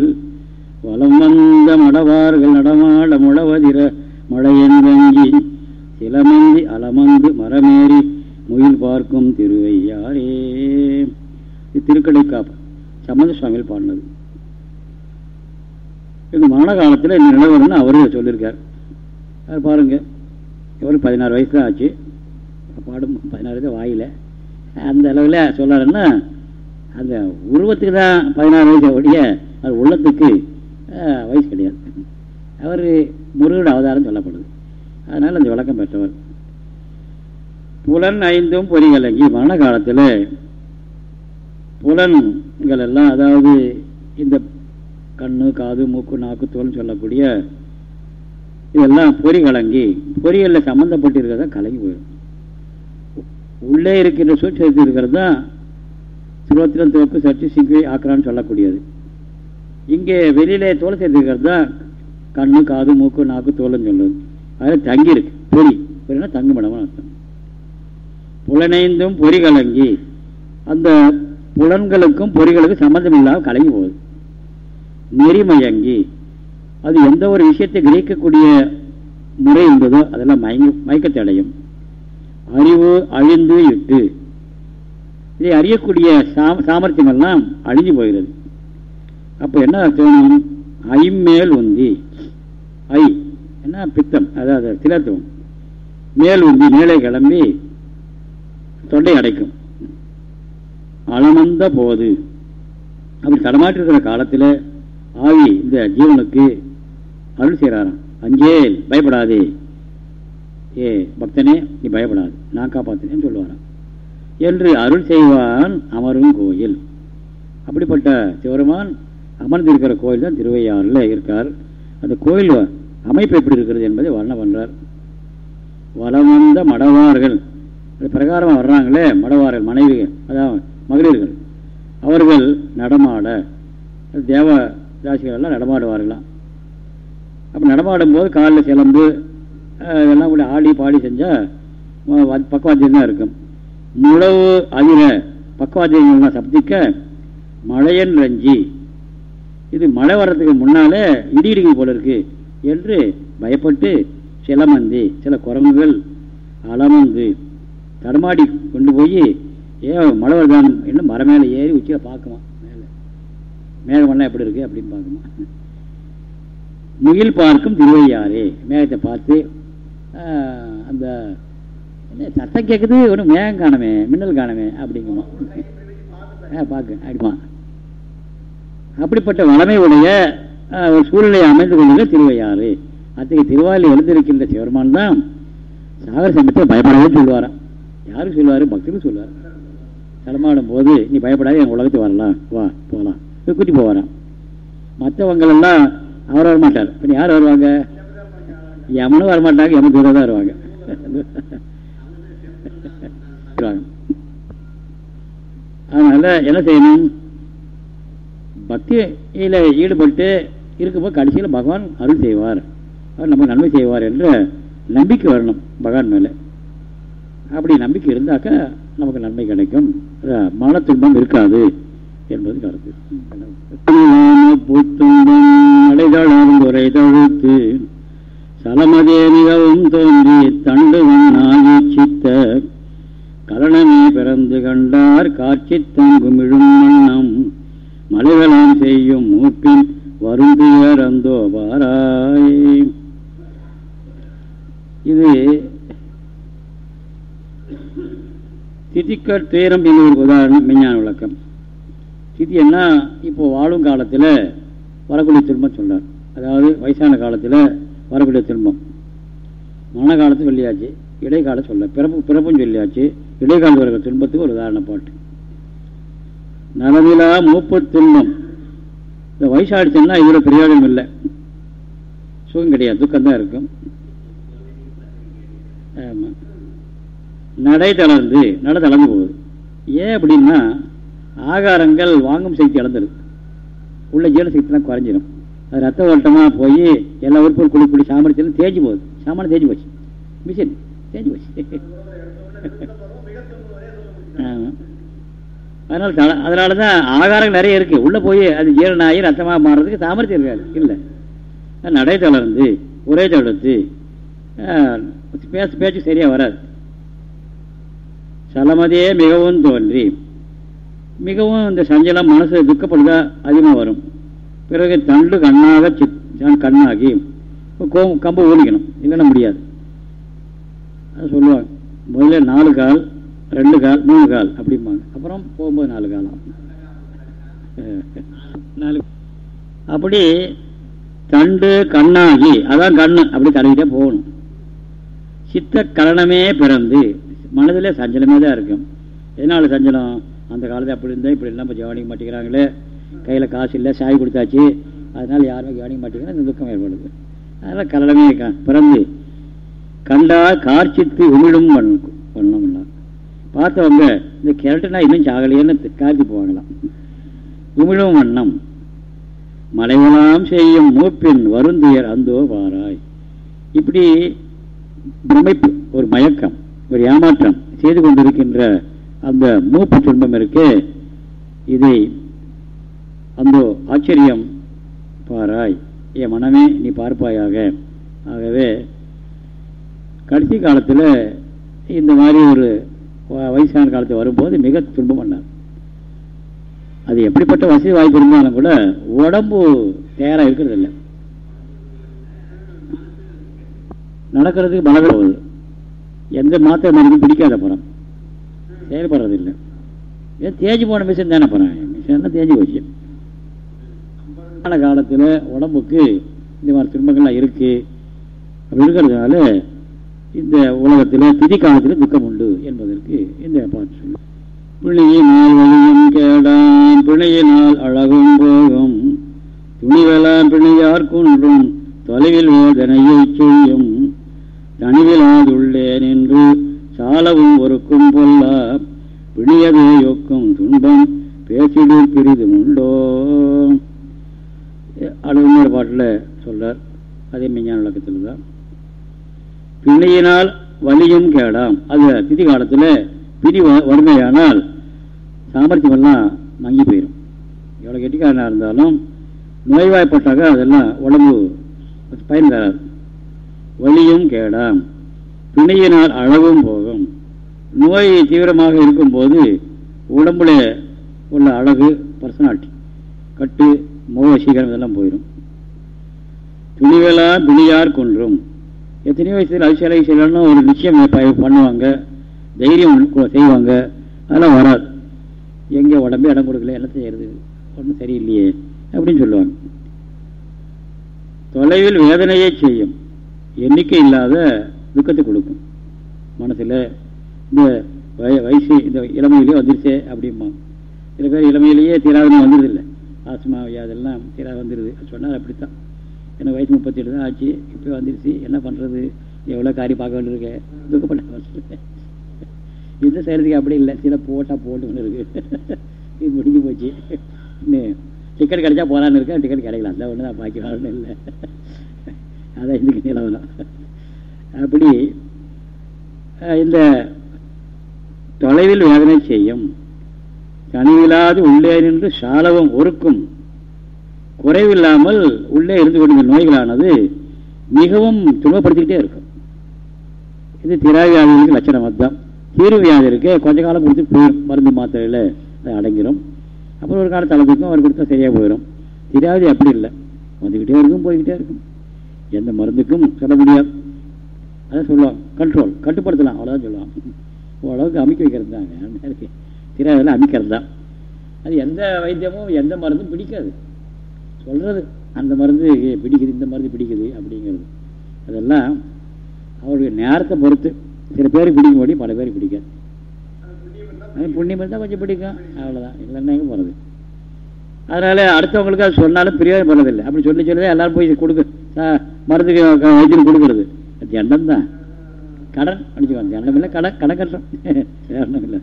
வலம் வந்த மடவார்கள் நடமாட முழவதிர மழையென்றங்கி சிலமந்தி அலமந்து மரமேறி முயில் பார்க்கும் திருவையாரே திருக்கடைக்காப்பு சம்மந்த சுவாமியில் பாடினது. எங்கள் மரண காலத்தில் என்ன நிலவரம்னு அவரு சொல்லியிருக்கார். அது பாருங்க இவருக்கு பதினாறு வயசு தான் ஆச்சு. பாடும் பதினாறு வயசு வாயில். அந்த அளவில் சொல்லாருன்னா அந்த உருவத்துக்கு தான் பதினாறு வயசு ஒழிய அது உள்ளத்துக்கு வயசு கிடையாது. அவர் முருகன் அவதாரம் சொல்லப்படுது. அதனால் அந்த விளக்கம் பெற்றவர். புலன் ஐந்தும் பொறிகலங்கி மரண காலத்தில் புலன்கள் எல்லாம் அதாவது இந்த கண்ணு காது மூக்கு நாக்கு தோல்னு சொல்லக்கூடிய இதெல்லாம் பொறி கலங்கி பொறிகளில் சம்மந்தப்பட்டு இருக்கிறதா கலங்கி போயிடும். உள்ளே இருக்கின்ற சூட்சத்தில் இருக்கிறது தான் சுரோத்திரம் துவப்பு சர்ச்சி சிங்கி ஆக்கிறான்னு சொல்லக்கூடியது. இங்கே வெளியிலே தோல் சேர்த்துக்கிறது தான் கண்ணு காது மூக்கு நாக்கு தோல்னு சொல்லுது அதில் தங்கி இருக்கு பொறி. பொறினா தங்குமிடம்னு அர்த்தம். புலனைந்தும் பொறி கலங்கி அந்த புலன்களுக்கும் பொறிகளுக்கும் சம்மந்தம் இல்லாமல் கலங்கி போகுது. நெறிமயங்கி அது எந்த ஒரு விஷயத்தை கிரகிக்கக்கூடிய முறை என்பதோ அதெல்லாம் மயங்கி மயக்கத்தை அடையும் அறிவு அழிந்து இட்டு இதை அறியக்கூடிய சாமர்த்தியமெல்லாம் அழிஞ்சு போகிறது. அப்போ என்ன அர்த்தம் ஐமேல் உந்தி. ஐ என்ன பித்தம்? அதாவது திலத்துவம் மேல் உந்தி மேலே கிளம்பி தொண்டை அடைக்கும். அளமந்த போது. அப்படி தடமாற்றிருக்கிற காலத்தில் ஆவி இந்த ஜீவனுக்கு அருள் செய்கிறாராம். அஞ்சேல் பயப்படாதே. ஏ பக்தனே நீ பயப்படாது. நான் காப்பாத்தினேன்னு சொல்லுவாராம். என்று அருள் செய்வான் அமரும் கோயில். அப்படிப்பட்ட சிவருமான் அமர்ந்திருக்கிற கோயில் தான் திருவையாறில் இருக்கார். அந்த கோயில் அமைப்பு எப்படி இருக்கிறது என்பதை வர்ணம் பண்றார். வளம் வந்த மடவார்கள். அது பிரகாரமாக வர்றாங்களே மடவார்கள் மனைவி அதாவது மகளிர்கள். அவர்கள் நடமாட தேவ தாசிகள் எல்லாம் நடமாடுவார்களாம். அப்போ நடமாடும் போது காலில் சிலம்பு இதெல்லாம் கூட ஆடி பாடி செஞ்சால் பக்கவாத்தியம் தான் இருக்கும். முழவு அதிர பக்கவாத்தியங்கள்லாம் சப்திக்க மழையன் ரஞ்சி. இது மழை வர்றதுக்கு முன்னாலே இடி இடிக்கு போல இருக்கு என்று பயப்பட்டு சிலமந்தி சில குரங்குகள் அலமந்து தடமாடி கொண்டு போய் ஏன் மழை வருதான் என்று மர மேலே ஏறி உச்சியில் பார்க்குமா மேலே. மேகமெல்லாம் எப்படி இருக்கு அப்படின்னு பார்க்குமா. முகில் பார்க்கும் திருவையாறு. மேகத்தை பார்த்து அந்த என்ன சத்தம் கேட்குது ஒன்றும் மேகம் காணமே மின்னல் காணமே அப்படிங்குமா. ஆ பார்க்க அப்படிமா அப்படிப்பட்ட வளமை உடைய ஒரு சூழ்நிலையை அமைந்து கொள்ளுங்க திருவையாறு. அத்தகைய திருவாயில் எழுந்திருக்கின்ற சிவருமான் தான் சாகர சமயத்தில் பயப்படவே சொல்லுவாராம். யாரும் சொல்லுவார்? பக்தரும் சொல்லுவார். தளமாடும் போது நீ பயப்படாத என் உலகத்துக்கு வரலாம். வா போகலாம் கூட்டி போவாராம். மற்றவங்களெல்லாம் அவர் வர மாட்டார். இப்போ யார் வருவாங்க? யமனும் வரமாட்டாங்க யம தூரம் தான் வருவாங்க. அதனால என்ன செய்யணும்? பக்தியில் ஈடுபட்டு இருக்கும்போது கடைசியில் பகவான் அருள் செய்வார். அவர் நம்ம நன்மை செய்வார் என்ற நம்பிக்கை வரணும் பகவான் மேலே. அப்படி நம்பிக்கை இருந்தாக்க நமக்கு நன்மை கிடைக்கும். மன துன்பம் இருக்காது என்பது கருத்து. புத்துன்பம் அடைதளம் தழுத்து சலமதே மிகவும் தோன்றி தண்டு சித்த கலனமே பிறந்து கண்டார் காட்சி தங்குமிழும் மன்னம் மலைகளாம் செய்யும் மூப்பின் வருந்துயர் அந்தோ பாராய் இது திதிக்கர் துயரம் என்று ஒரு உதாரணம் விஞ்ஞான விளக்கம். திதி என்ன? இப்போ வாழும் காலத்தில் வரக்கூடிய திரும்ப சொன்னார் அதாவது வயசான காலத்தில் வரக்கூடிய துன்பம் மன காலத்தை சொல்லியாச்சு இடைக்காலம் சொல்ல பிறப்பு பிறப்பும் சொல்லியாச்சு இடைக்காலம் வருகிற துன்பத்துக்கு ஒரு உதாரண பாட்டு. நலமிலா மூப்பு துன்பம் இந்த வயசாடிச்சுன்னா இதில் பிரயோஜனம் இல்லை. சுகம் கிடையாது துக்கம் தான் இருக்கும். ஆமாம் நடை தளர்ந்து நட தளர்ந்து போகுது. ஏன் அப்படின்னா ஆகாரங்கள் வாங்கும் சக்தி இழந்துருக்கு உள்ள ஜீரண சக்திலாம் குறைஞ்சிடும் அது ரத்த ஓட்டமாக போய் எல்லா உறுப்பும் குடி குடி சாமர்த்தியம் தேய்ச்சி போகுது. சாமான தேய்ச்சி போச்சு. மிஷின் தேய்ச்சி போச்சு. அதனால அதனால தான் ஆகாரங்கள் நிறைய இருக்குது உள்ளே போய் அது ஜீரணாகி ரத்தமாக மாறுறதுக்கு சாமர்த்தியம் இருக்காது. இல்லை. நடை தளர்ந்து ஒரே தடுத்து பேச பேச்சு சரியாக வராது. சலமதியே மிகவும் தோன்றி. மிகவும் இந்த சஞ்சலம் மனசு துக்கப்படுதா அதிகமாக வரும். பிறகு தண்டு கண்ணாக சித் கண்ணாகி கம்பு ஊனிக்கணும். இல்லைன்னா முடியாது. அது சொல்லுவாங்க. முதல்ல நாலு கால் ரெண்டு கால் மூணு கால் அப்படிம்பாங்க. அப்புறம் போகும்போது நாலு காலம் நாலு. அப்படி தண்டு கண்ணாகி அதான் கண்ணு அப்படி தடவிட்டே போகணும். சித்த கரணமே பிறந்து மனதில் சஞ்சலமே தான் இருக்கும். எதனால சஞ்சலம்? அந்த காலத்தில் அப்படி இருந்தால் இப்படி எல்லாம் கவனிக்க மாட்டேங்கிறாங்களே கையில் காசு இல்லை சாய் கொடுத்தாச்சு. அதனால் யாருமே கவனிக்க மாட்டேங்கிறாங்க இந்த துக்கம் ஏற்படுது. அதனால் கலடமே பிறந்து கண்டா கார்ச்சித்து உமிழும் பண்ணோம்னா பார்த்தவங்க இந்த கிரட்டுனா இன்னும் சாகலையேன்னு காத்து போவாங்களாம். உமிழும் வண்ணம். மலைவலாம் செய்யும் மூப்பின் வருந்துயர் அந்தோ வாராய். இப்படி பிரமைப்பு ஒரு மயக்கம் ஒரு ஏமாற்றம் செய்து கொண்டிருக்கின்ற அந்த மூப்பு துன்பம் இருக்கு. இதை அந்த ஆச்சரியம். பாராய். என் மனமே நீ பார்ப்பாயாக. ஆகவே கடைசி காலத்தில் இந்த மாதிரி ஒரு வயசான காலத்தில் வரும்போது மிக துன்பம் பண்ணார். அது எப்படிப்பட்ட வசதி வாய்ப்பு இருந்தாலும் கூட உடம்பு தயாராக இருக்கிறது இல்லை நடக்கிறதுக்கு பலவில் எந்த மாத்திரை மருந்து பிடிக்காத படம் செயல்படுறதில்லை. ஏன் தேஞ்சு போன மிஷின் தானே போகிறேன் மிஷின் தேஞ்சு போச்சு. காலத்தில் உடம்புக்கு இந்த மாதிரி துன்பங்கள்லாம் இருக்குது அப்படி இருக்கிறதுனால இந்த உலகத்தில் திதி காலத்தில் துக்கம் உண்டு என்பதற்கு இந்த பாட்டு சொல்லு பிணையினால் வழியும் கேடாம் பிணையினால் அழகும் போகும். துணிவெல்லாம் பிணையார் குன்றும் தொலைவில் வேதனையை செய்யும் தனிவிலாதுள்ளே என்று சாலவும் ஒருக்கும் பொல்லா பிணியதே யொக்கும் துன்பம் பேசிடு பிரிதும் உண்டோ? அடுத்த பாட்டில் சொல்றார் அதே மெஞ்ஞான விளக்கத்தில் தான். பிணையினால் வலியும் கேடாம். அது திதி காலத்தில் பிடி வறுமையானால் சாமர்த்தியமெல்லாம் மங்கி போயிடும் எவ்வளோ கெட்டிக்காரனாக இருந்தாலும் நோய்வாய்ப்பட்டாக அதெல்லாம் உடம்பு பயன் தராது வலியும் கேடாம். பிணையினால் அழகும் போகும். நோய் தீவிரமாக இருக்கும்போது உடம்புல உள்ள அழகு பர்சனாலிட்டி கட்டு முக வசீகரம் இதெல்லாம் போயிடும் துணிவெல்லாம் பிணியார் கொன்றும். எத்தனையோ வயசுல அதிசலை செய்யலாம்னா ஒரு நிச்சயம் பண்ணுவாங்க. தைரியம் செய்வாங்க. அதெல்லாம் வராது. எங்கே உடம்பே இடம் கொடுக்கல என்ன செய்யறது? ஒன்றும் சரியில்லையே அப்படின்னு சொல்லுவாங்க. தொலைவில் வேதனையே செய்யும். எண்ணிக்கை இல்லாத துக்கத்தை கொடுக்கும். மனசில் இந்த வய வயசு இந்த இளமையிலேயே வந்துருச்சே அப்படிம்பாங்க. சில பேர் இளமையிலேயே தீராதனம் வந்துருதில்லை ஆஸ்மா வியாதெல்லாம் சீராக வந்துடுது சொன்னார் அப்படித்தான். எனக்கு வயசு முப்பத்தெட்டு தான் ஆச்சு. இப்போ வந்துடுச்சு என்ன பண்ணுறது எவ்வளோ காரியம் பார்க்க வேண்டியிருக்கு. துக்கப்பட்ட இந்த செய்கிறதுக்கு அப்படி இல்லை. சில போட்டால் போட்டு இருக்கு. இது முடிஞ்சு போச்சு. இன்னும் டிக்கெட் கிடைச்சா போகலான்னு இருக்கேன். டிக்கெட் கிடைக்கல. அந்த ஒன்று தான் பாக்கி வரணும் இல்லை. அதான் இதுக்கு நிலவரம் அப்படி இந்த தொலைவில் வேதனை செய்யும். கனிவில்லாது உள்ளே நின்று சாலவம் ஒருக்கும். குறைவில்லாமல் உள்ளே இருந்து கொண்ட நோய்களானது மிகவும் துன்பப்படுத்திக்கிட்டே இருக்கும். இது திராவியாதிகளுக்கு லட்சணம் அதுதான். தீர்வு வியாதி இருக்கு கொஞ்ச காலம் கொடுத்து போயிடும் மருந்து மாத்திரையில் அது அடங்கிடும் அப்புறம் ஒரு காலம் அளவுக்கும் அவர் கொடுத்தா சரியாக போயிடும் திராவிதி அப்படி இல்லை. வந்துக்கிட்டே இருக்கும் போய்கிட்டே இருக்கும். எந்த மருந்துக்கும் சொல்ல முடியாது. அதான் சொல்லுவாங்க கண்ட்ரோல் கட்டுப்படுத்தலாம் அவ்வளோதான் சொல்லுவாங்க. ஓரளவுக்கு அமைக்க வைக்கிறது தாங்க திராவியில் அமைக்கிறது தான் அது எந்த வைத்தியமும் எந்த மருந்தும் பிடிக்காது. சொல்கிறது அந்த மருந்து பிடிக்குது இந்த மருந்து பிடிக்குது அப்படிங்கிறது. அதெல்லாம் அவருடைய நேரத்தை பொறுத்து சில பேருக்கு முடியும் பல பேருக்கு பிடிக்காது. புண்ணியம் இருந்தால் கொஞ்சம் பிடிக்கும். அவ்வளோதான் இல்லைன்னா எங்கே போகிறது அதனால் அடுத்தவங்களுக்கு அது சொன்னாலும் பிரியோஜனம் பண்ணதில்லை அப்படி சொல்லி சொல்லி எல்லாரும் போய் கொடுக்க மருந்துக்கு வைத்தியம் கொடுக்குறது. அது எண்ணம் தான். கடன் அடிச்சுக்கோங்க. எண்ணம் இல்லை கடன் கடன் கட்டுறோம். எண்ணம் இல்லை.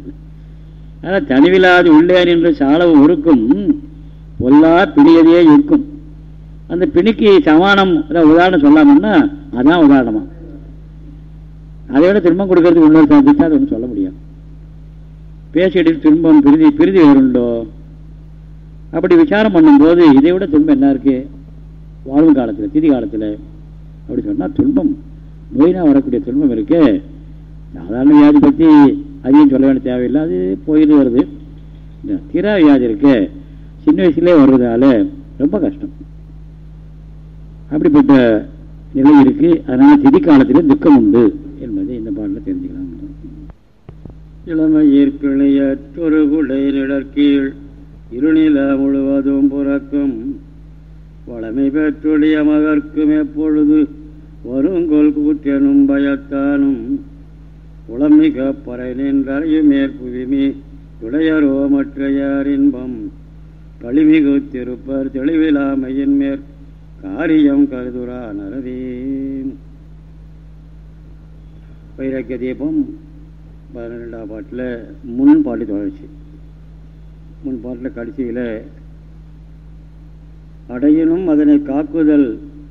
அதான் தனிவில்லாது உள்ளே என்று சாலவு உருக்கும் பொல்லா பிணியதையே இருக்கும். அந்த பிணிக்கு சமானம் உதாரணம் சொல்லாமன்னா அதான் உதாரணமா. அதை விட திரும்பம் கொடுக்கறதுக்கு இன்னொரு சந்திச்சா அது ஒன்றும் சொல்ல முடியாது. பேசிட்டு துன்பம் பிரிதி பிரிதி வருண்டோ? அப்படி விசாரம் பண்ணும்போது இதை விட துன்பம் என்ன இருக்கு? வாழ்வு காலத்தில் திதி காலத்தில். அப்படி சொன்னால் துன்பம் நோயினா வரக்கூடிய துன்பம் இருக்கு. சாதாரண வியாதி பற்றி அதையும் சொல்ல வேண்டிய தேவையில்லை. அது போயிட்டு வருது. இந்த தீரா வியாதி இருக்கு. சின்ன வயசுலேயே வர்றதால ரொம்ப கஷ்டம். அப்படிப்பட்ட நிலை இருக்கு. அதனால திதி காலத்திலே துக்கம் உண்டு என்பதை இந்த பாட்டில் தெரிஞ்சுக்கலாம். இளமை பிழையற்றொரு குடை நிழற்கீழ் இருநில முழுவதும் புறக்கும். வளமை பெற்றொழிய மகர்க்கும் எப்பொழுது வருங்கொல் கூற்றனும் பயத்தானும். உளமிக பறை நின்றறையும் மேற்புவிமி துடையரோ மற்றையார் இன்பம் களிமிகு திருப்பர் தெளிவிலாமையின் மேற் காரியம் கருதுரா நரதே வைரக்கிய தீபம் பதினெண்டாம் பாட்டில் முன் பாட்டு தொடர்ச்சி. முன் பாட்டில் கடைசியில் அடையினும் அதனை காக்குதல்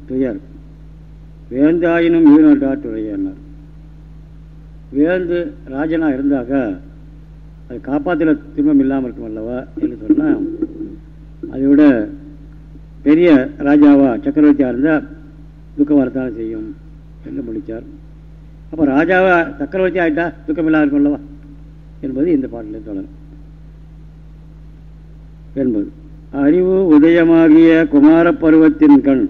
துயர். வேந்தாயினும் ஈனட்டாட்டுரையனர் வேந்து ராஜனா இருந்தாக்க அது காப்பாற்றில துன்பம் இல்லாமல் இருக்கும் அல்லவா என்று சொன்னால் அதை விட பெரிய ராஜாவா சக்கரவர்த்தியாக இருந்தால் துக்கம் வரத்தான் செய்யும் என்று முடித்தார். அப்போ ராஜாவா சக்கரவர்த்தி ஆகிட்டா துக்கம் இல்லாமல் இருக்கும் அல்லவா என்பது இந்த பாட்டில் தொடரும். என்பது. அறிவு உதயமாகிய குமார பருவத்தின் கண்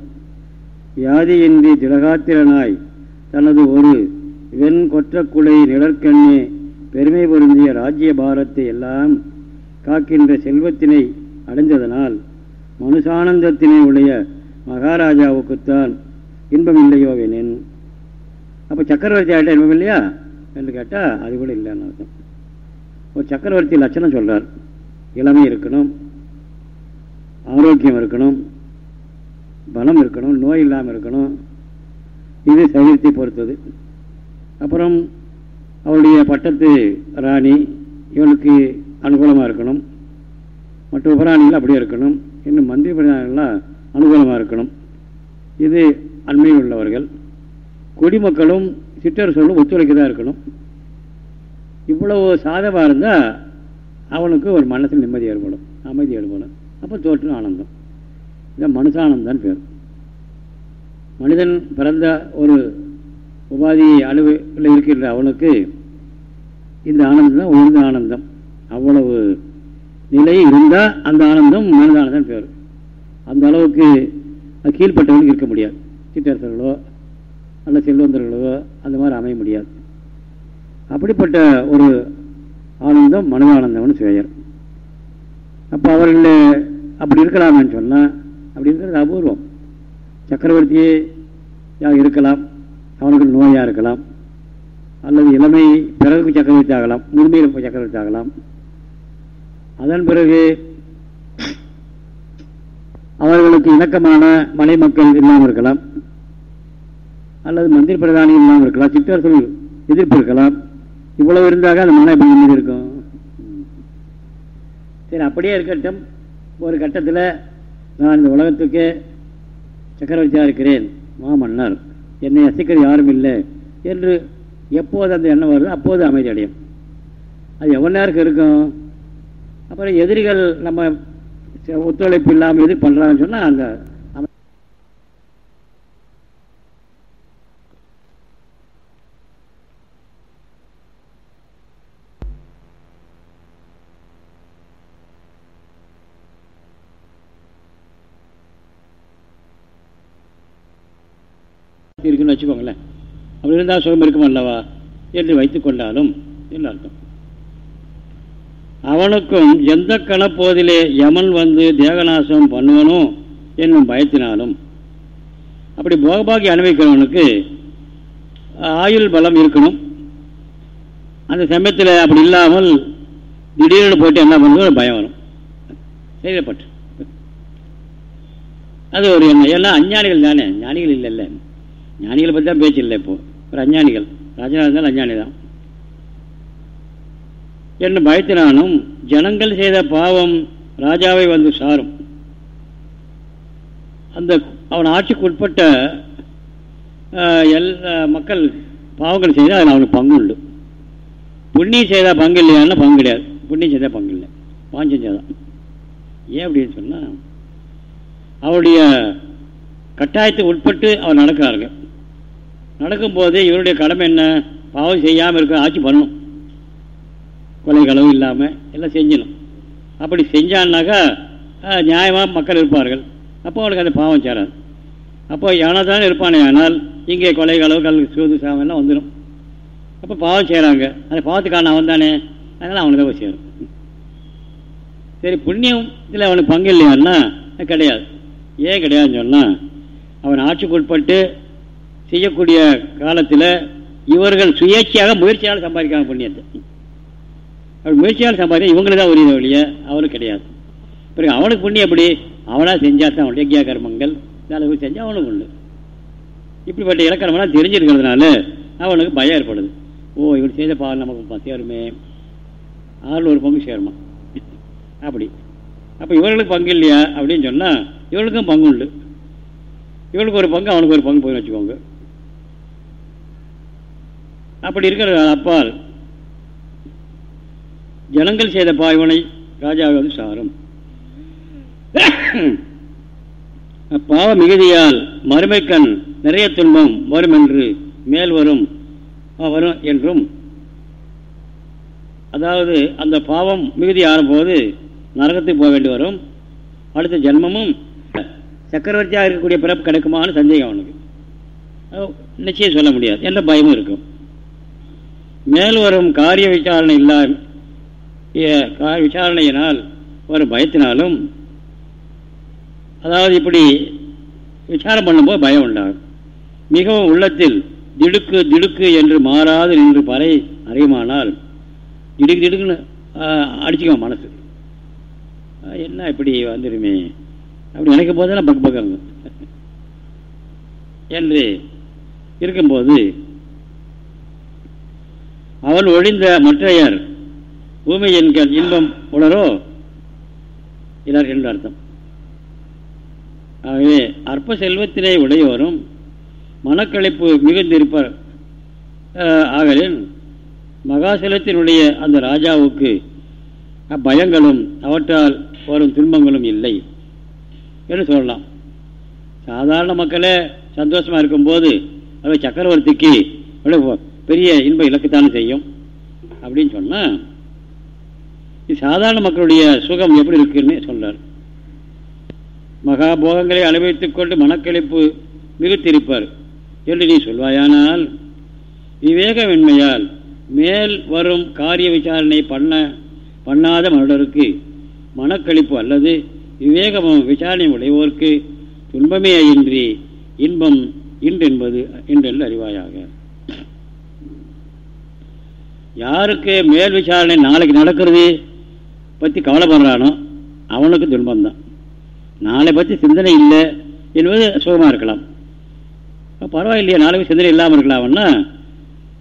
வியாதியின்றி திலகாத்திரனாய் தனது ஒரு வெண் கொற்றக்குலை நிழற்கண்ணே பெருமை பொருந்திய ராஜ்ய பாரத்தை எல்லாம் காக்கின்ற செல்வத்தினை அடைந்ததனால் மனுஷானந்தத்தினை உடைய மகாராஜாவுக்குத்தான் இன்பம் இல்லையோவெனின் அப்போ சக்கரவர்த்தி ஆகிட்ட இன்பம் இல்லையா? என்று கேட்டால் அது கூட இல்லைன்னு அர்த்தம். ஒரு சக்கரவர்த்தி லட்சணம் சொல்கிறார் இளமை இருக்கணும் ஆரோக்கியம் இருக்கணும் பலம் இருக்கணும் நோய் இல்லாமல் இருக்கணும். இது சைவத்தை பொறுத்தது. அப்புறம் அவருடைய பட்டத்து ராணி இவனுக்கு அனுகூலமாக இருக்கணும். மற்ற உபராணிகள் அப்படியே இருக்கணும். இன்னும் மந்திரி பிரதானிகள்லாம் அனுகூலமாக இருக்கணும். இது அண்மையில் உள்ளவர்கள். குடிமக்களும் சிற்றரசர்களும் ஒத்துழைக்க தான் இருக்கணும். இவ்வளவு சாதமாக இருந்தால் அவனுக்கு ஒரு மனசில் நிம்மதி ஏற்படும் அமைதி ஏற்படும். அப்போ தோற்றம் ஆனந்தம். இதான் மனுஷானந்தான் பேர். மனிதன் பிறந்த ஒரு உபாதி அளவில் இருக்கின்ற அவனுக்கு இந்த ஆனந்தம் தான் உயர்ந்த ஆனந்தம். அவ்வளவு நிலை இருந்தால் அந்த ஆனந்தம் மனிதானந்தம் பேர். அந்த அளவுக்கு கீழ்பட்டவனுக்கு இருக்க முடியாது. சிற்றரசர்களோ அல்ல செல்வந்தர்களோ அந்த மாதிரி அமைய முடியாது. அப்படிப்பட்ட ஒரு ஆனந்தம் மனதானந்தம்னு செய்யர் அப்போ அவர்கள் அப்படி இருக்கலாம்னு சொன்னால் அப்படி இருக்கிறது அபூர்வம். சக்கரவர்த்தியே இருக்கலாம். அவனுக்கு நோயாக இருக்கலாம். அல்லது இளமை பிறகு சக்கரவர்த்தி ஆகலாம் முழுமையில் சக்கரவர்த்தி ஆகலாம் அதன் பிறகு அவர்களுக்கு இணக்கமான மலை மக்கள் இல்லாமல் இருக்கலாம். அல்லது மந்திரி பிரதானி இல்லாமல் இருக்கலாம். சிற்றரசர்கள் எதிர்ப்பு இருக்கலாம். இவ்வளவு இருந்தாக அந்த மன எப்படி நிம்மதி இருக்கும்? சரி அப்படியே இருக்கட்டும். ஒரு கட்டத்தில் நான் இந்த உலகத்துக்கு சக்கரவர்த்தியாக இருக்கிறேன். மாமன்னர். என்னை அசைக்கிறது யாரும் இல்லை என்று எப்போது அந்த எண்ணம் வருதோ அப்போது அமைதி அடையும். அது எவ்வளோ நேரம் இருக்கும்? அப்புறம் எதிரிகள் நம்ம ஒத்துழைப்பு இல்லாமல் எது பண்ணுறாங்கன்னு சொன்னால் அந்த இருக்குன்னு வச்சுக்கோங்களேன். அப்படி இருந்தால் சுகம் இருக்கும் அல்லவா? என்று வைத்து கொண்டாலும் என்று அர்த்தம். அவனுக்கும் எந்த கணப்போதிலே யமன் வந்து தேகநாசம் பண்ணுவனோ என்னும் பயத்தினாலும் அப்படி போகபாகி அனுபவிக்கிறவனுக்கு ஆயுள் பலம் இருக்கணும். அந்த சமயத்தில் அப்படி இல்லாமல் திடீர்னு போயிட்டு என்ன பண்ணுறது பயம் வரும். செய்யப்பட்டு. அது ஒரு எண்ணம். ஏன்னா அஞ்ஞானிகள் தானே. ஞானிகள் இல்லைல்ல. ஞானிகளை பற்றி தான் பேச்சு இல்லை இப்போ. ஒரு அஞ்ஞானிகள். ராஜனா இருந்தாலும் அஞ்ஞானி தான். என்று பயத்தினானும் ஜனங்கள் செய்த பாவம் ராஜாவை வந்து சாரும். அந்த அவன் ஆட்சிக்கு உட்பட்ட ஆஹ், எல் மக்கள் பாவங்கள் செய்தால் அதில் அவனுக்கு பங்கு உண்டு. புண்ணியம் செய்தால் பங்கு இல்லையான்னா பங்கு கிடையாது. புண்ணியம் செய்தால் பங்கு இல்லை. பாஞ்சம் செய்தான் ஏன் அப்படின்னு சொன்னால் அவருடைய கட்டாயத்துக்கு உட்பட்டு அவர் நடக்கிறார்கள் நடக்கும்போது இவருடைய கடமை என்ன? பாவம் செய்யாமல் இருக்க ஆட்சி பண்ணணும். கொலை களவு இல்லாமல் எல்லாம் செஞ்சிடும் அப்படி செஞ்சான்னாக்கா நியாயமாக மக்கள் இருப்பார்கள். அப்போ அவனுக்கு அந்த பாவம் சேராது. அப்போ யானை தானே இருப்பானே ஆனால் இங்கே கொலை களவு கல் சூது சாமெல்லாம் வந்துடும். அப்போ பாவம் செய்கிறாங்க அந்த பாவத்துக்கான அவன் தானே. அதனால் அவனுக்கு தான் சேரும். சரி புண்ணியம் இதில் அவனுக்கு பங்கு இல்லையான்னா கிடையாது. ஏன் கிடையாதுன்னு சொன்னால் அவன் ஆட்சிக்கு உட்பட்டு செய்யக்கூடிய காலத்தில் இவர்கள் சுயேட்சையாக முயற்சியால் சம்பாதிக்கிறாங்க புண்ணியத்தை. அவர் முயற்சியால் சம்பாதிக்க இவங்களுக்கு தான் உரிய வழிய அவனுக்கு கிடையாது. பிறகு அவனுக்கு புண்ணியம் எப்படி? அவனாக செஞ்சால் தான் அவனுடைய யஜ்யா கர்மங்கள் நல்லது செஞ்சால் அவனுக்கு உண்டு. இப்படிப்பட்ட இலக்கணமெல்லாம் தெரிஞ்சிருக்கிறதுனால அவனுக்கு பயம் ஏற்படுது. ஓ இவன் செய்த பால் நமக்கு சேருமே. ஆறு ஒரு பங்கு சேருமா? அப்படி. அப்போ இவர்களுக்கு பங்கு இல்லையா அப்படின்னு சொன்னால் இவளுக்கும் பங்கு உண்டு. இவளுக்கு ஒரு பங்கு அவனுக்கு ஒரு பங்கு போய் வச்சுக்கோங்க. அப்படி இருக்கிற அப்பால் ஜனங்கள் செய்த பாய்வனை ராஜாவை வந்து சாரும். பாவ மிகுதியால் மறுமைக்கண் நிறைய துன்பம் வரும் என்று மேல் வரும் வரும் என்றும் அதாவது அந்த பாவம் மிகுதி ஆறும்போது நரகத்துக்கு போக வேண்டி வரும். அடுத்த ஜென்மமும் சக்கரவர்த்தியாக இருக்கக்கூடிய பிறப்பு கிடைக்குமான்னு சந்தேகம் அவனுக்கு. நிச்சயம் சொல்ல முடியாது. என்ற பயமும் இருக்கும். மேல் வரும் காரிய விசாரணை இல்லா விசாரணையினால் ஒரு பயத்தினாலும் அதாவது இப்படி விசாரம் பண்ணும்போது பயம் உண்டாகும். மிகவும் உள்ளத்தில் திடுக்கு திடுக்கு என்று மாறாது நின்று பறை அறியுமானால் திடுக்கு திடுக்குன்னு அடிச்சுக்குவோம் மனசு. என்ன இப்படி வந்துடுமே அப்படி நினைக்கும் போதெல்லாம் பக் பக்கம் என்று இருக்கும்போது அவன் ஒழிந்த மற்றையர் பூமி என்கிற இன்பம் உணரோ? இலர் என்று அர்த்தம். ஆகவே அற்ப செல்வத்தினை உடையவரும் மனக்களிப்பு மிகுந்திருப்பர் ஆகலின் மகாசலத்தினுடைய அந்த ராஜாவுக்கு அப்பயங்களும் அவற்றால் வரும் துன்பங்களும் இல்லை என்று சொல்லலாம். சாதாரண மக்களே சந்தோஷமாக இருக்கும்போது அது சக்கரவர்த்திக்கு அவ்வளவு பெரிய இன்ப இலக்குத்தானே செய்யும்? அப்படின்னு சொன்னா இது சாதாரண மக்களுடைய சுகம் எப்படி இருக்குன்னு சொல்றார் மகாபோகங்களை அனுபவித்துக் கொண்டு மனக்களிப்பு மிகுத்திருப்பார். என்று நீ சொல்வாயானால் விவேகமின்மையால் மேல் வரும் காரிய விசாரணை பண்ண பண்ணாத மனிதருக்கு மனக்கழிப்பு அல்லது விவேகமும் விசாரணை உடையோருக்கு துன்பமே இன்றி இன்பம் இன்றென்பது இன்றென்று அறிவாயாக. யாருக்கு மேல் விசாரணை நாளைக்கு நடக்கிறது பற்றி கவலைப்படுறானோ அவனுக்கு துன்பம்தான். நாளை பற்றி சிந்தனை இல்லை என்பது சுகமாக இருக்கலாம். பரவாயில்லையே நாளைக்கு சிந்தனை இல்லாமல் இருக்கலாம்னா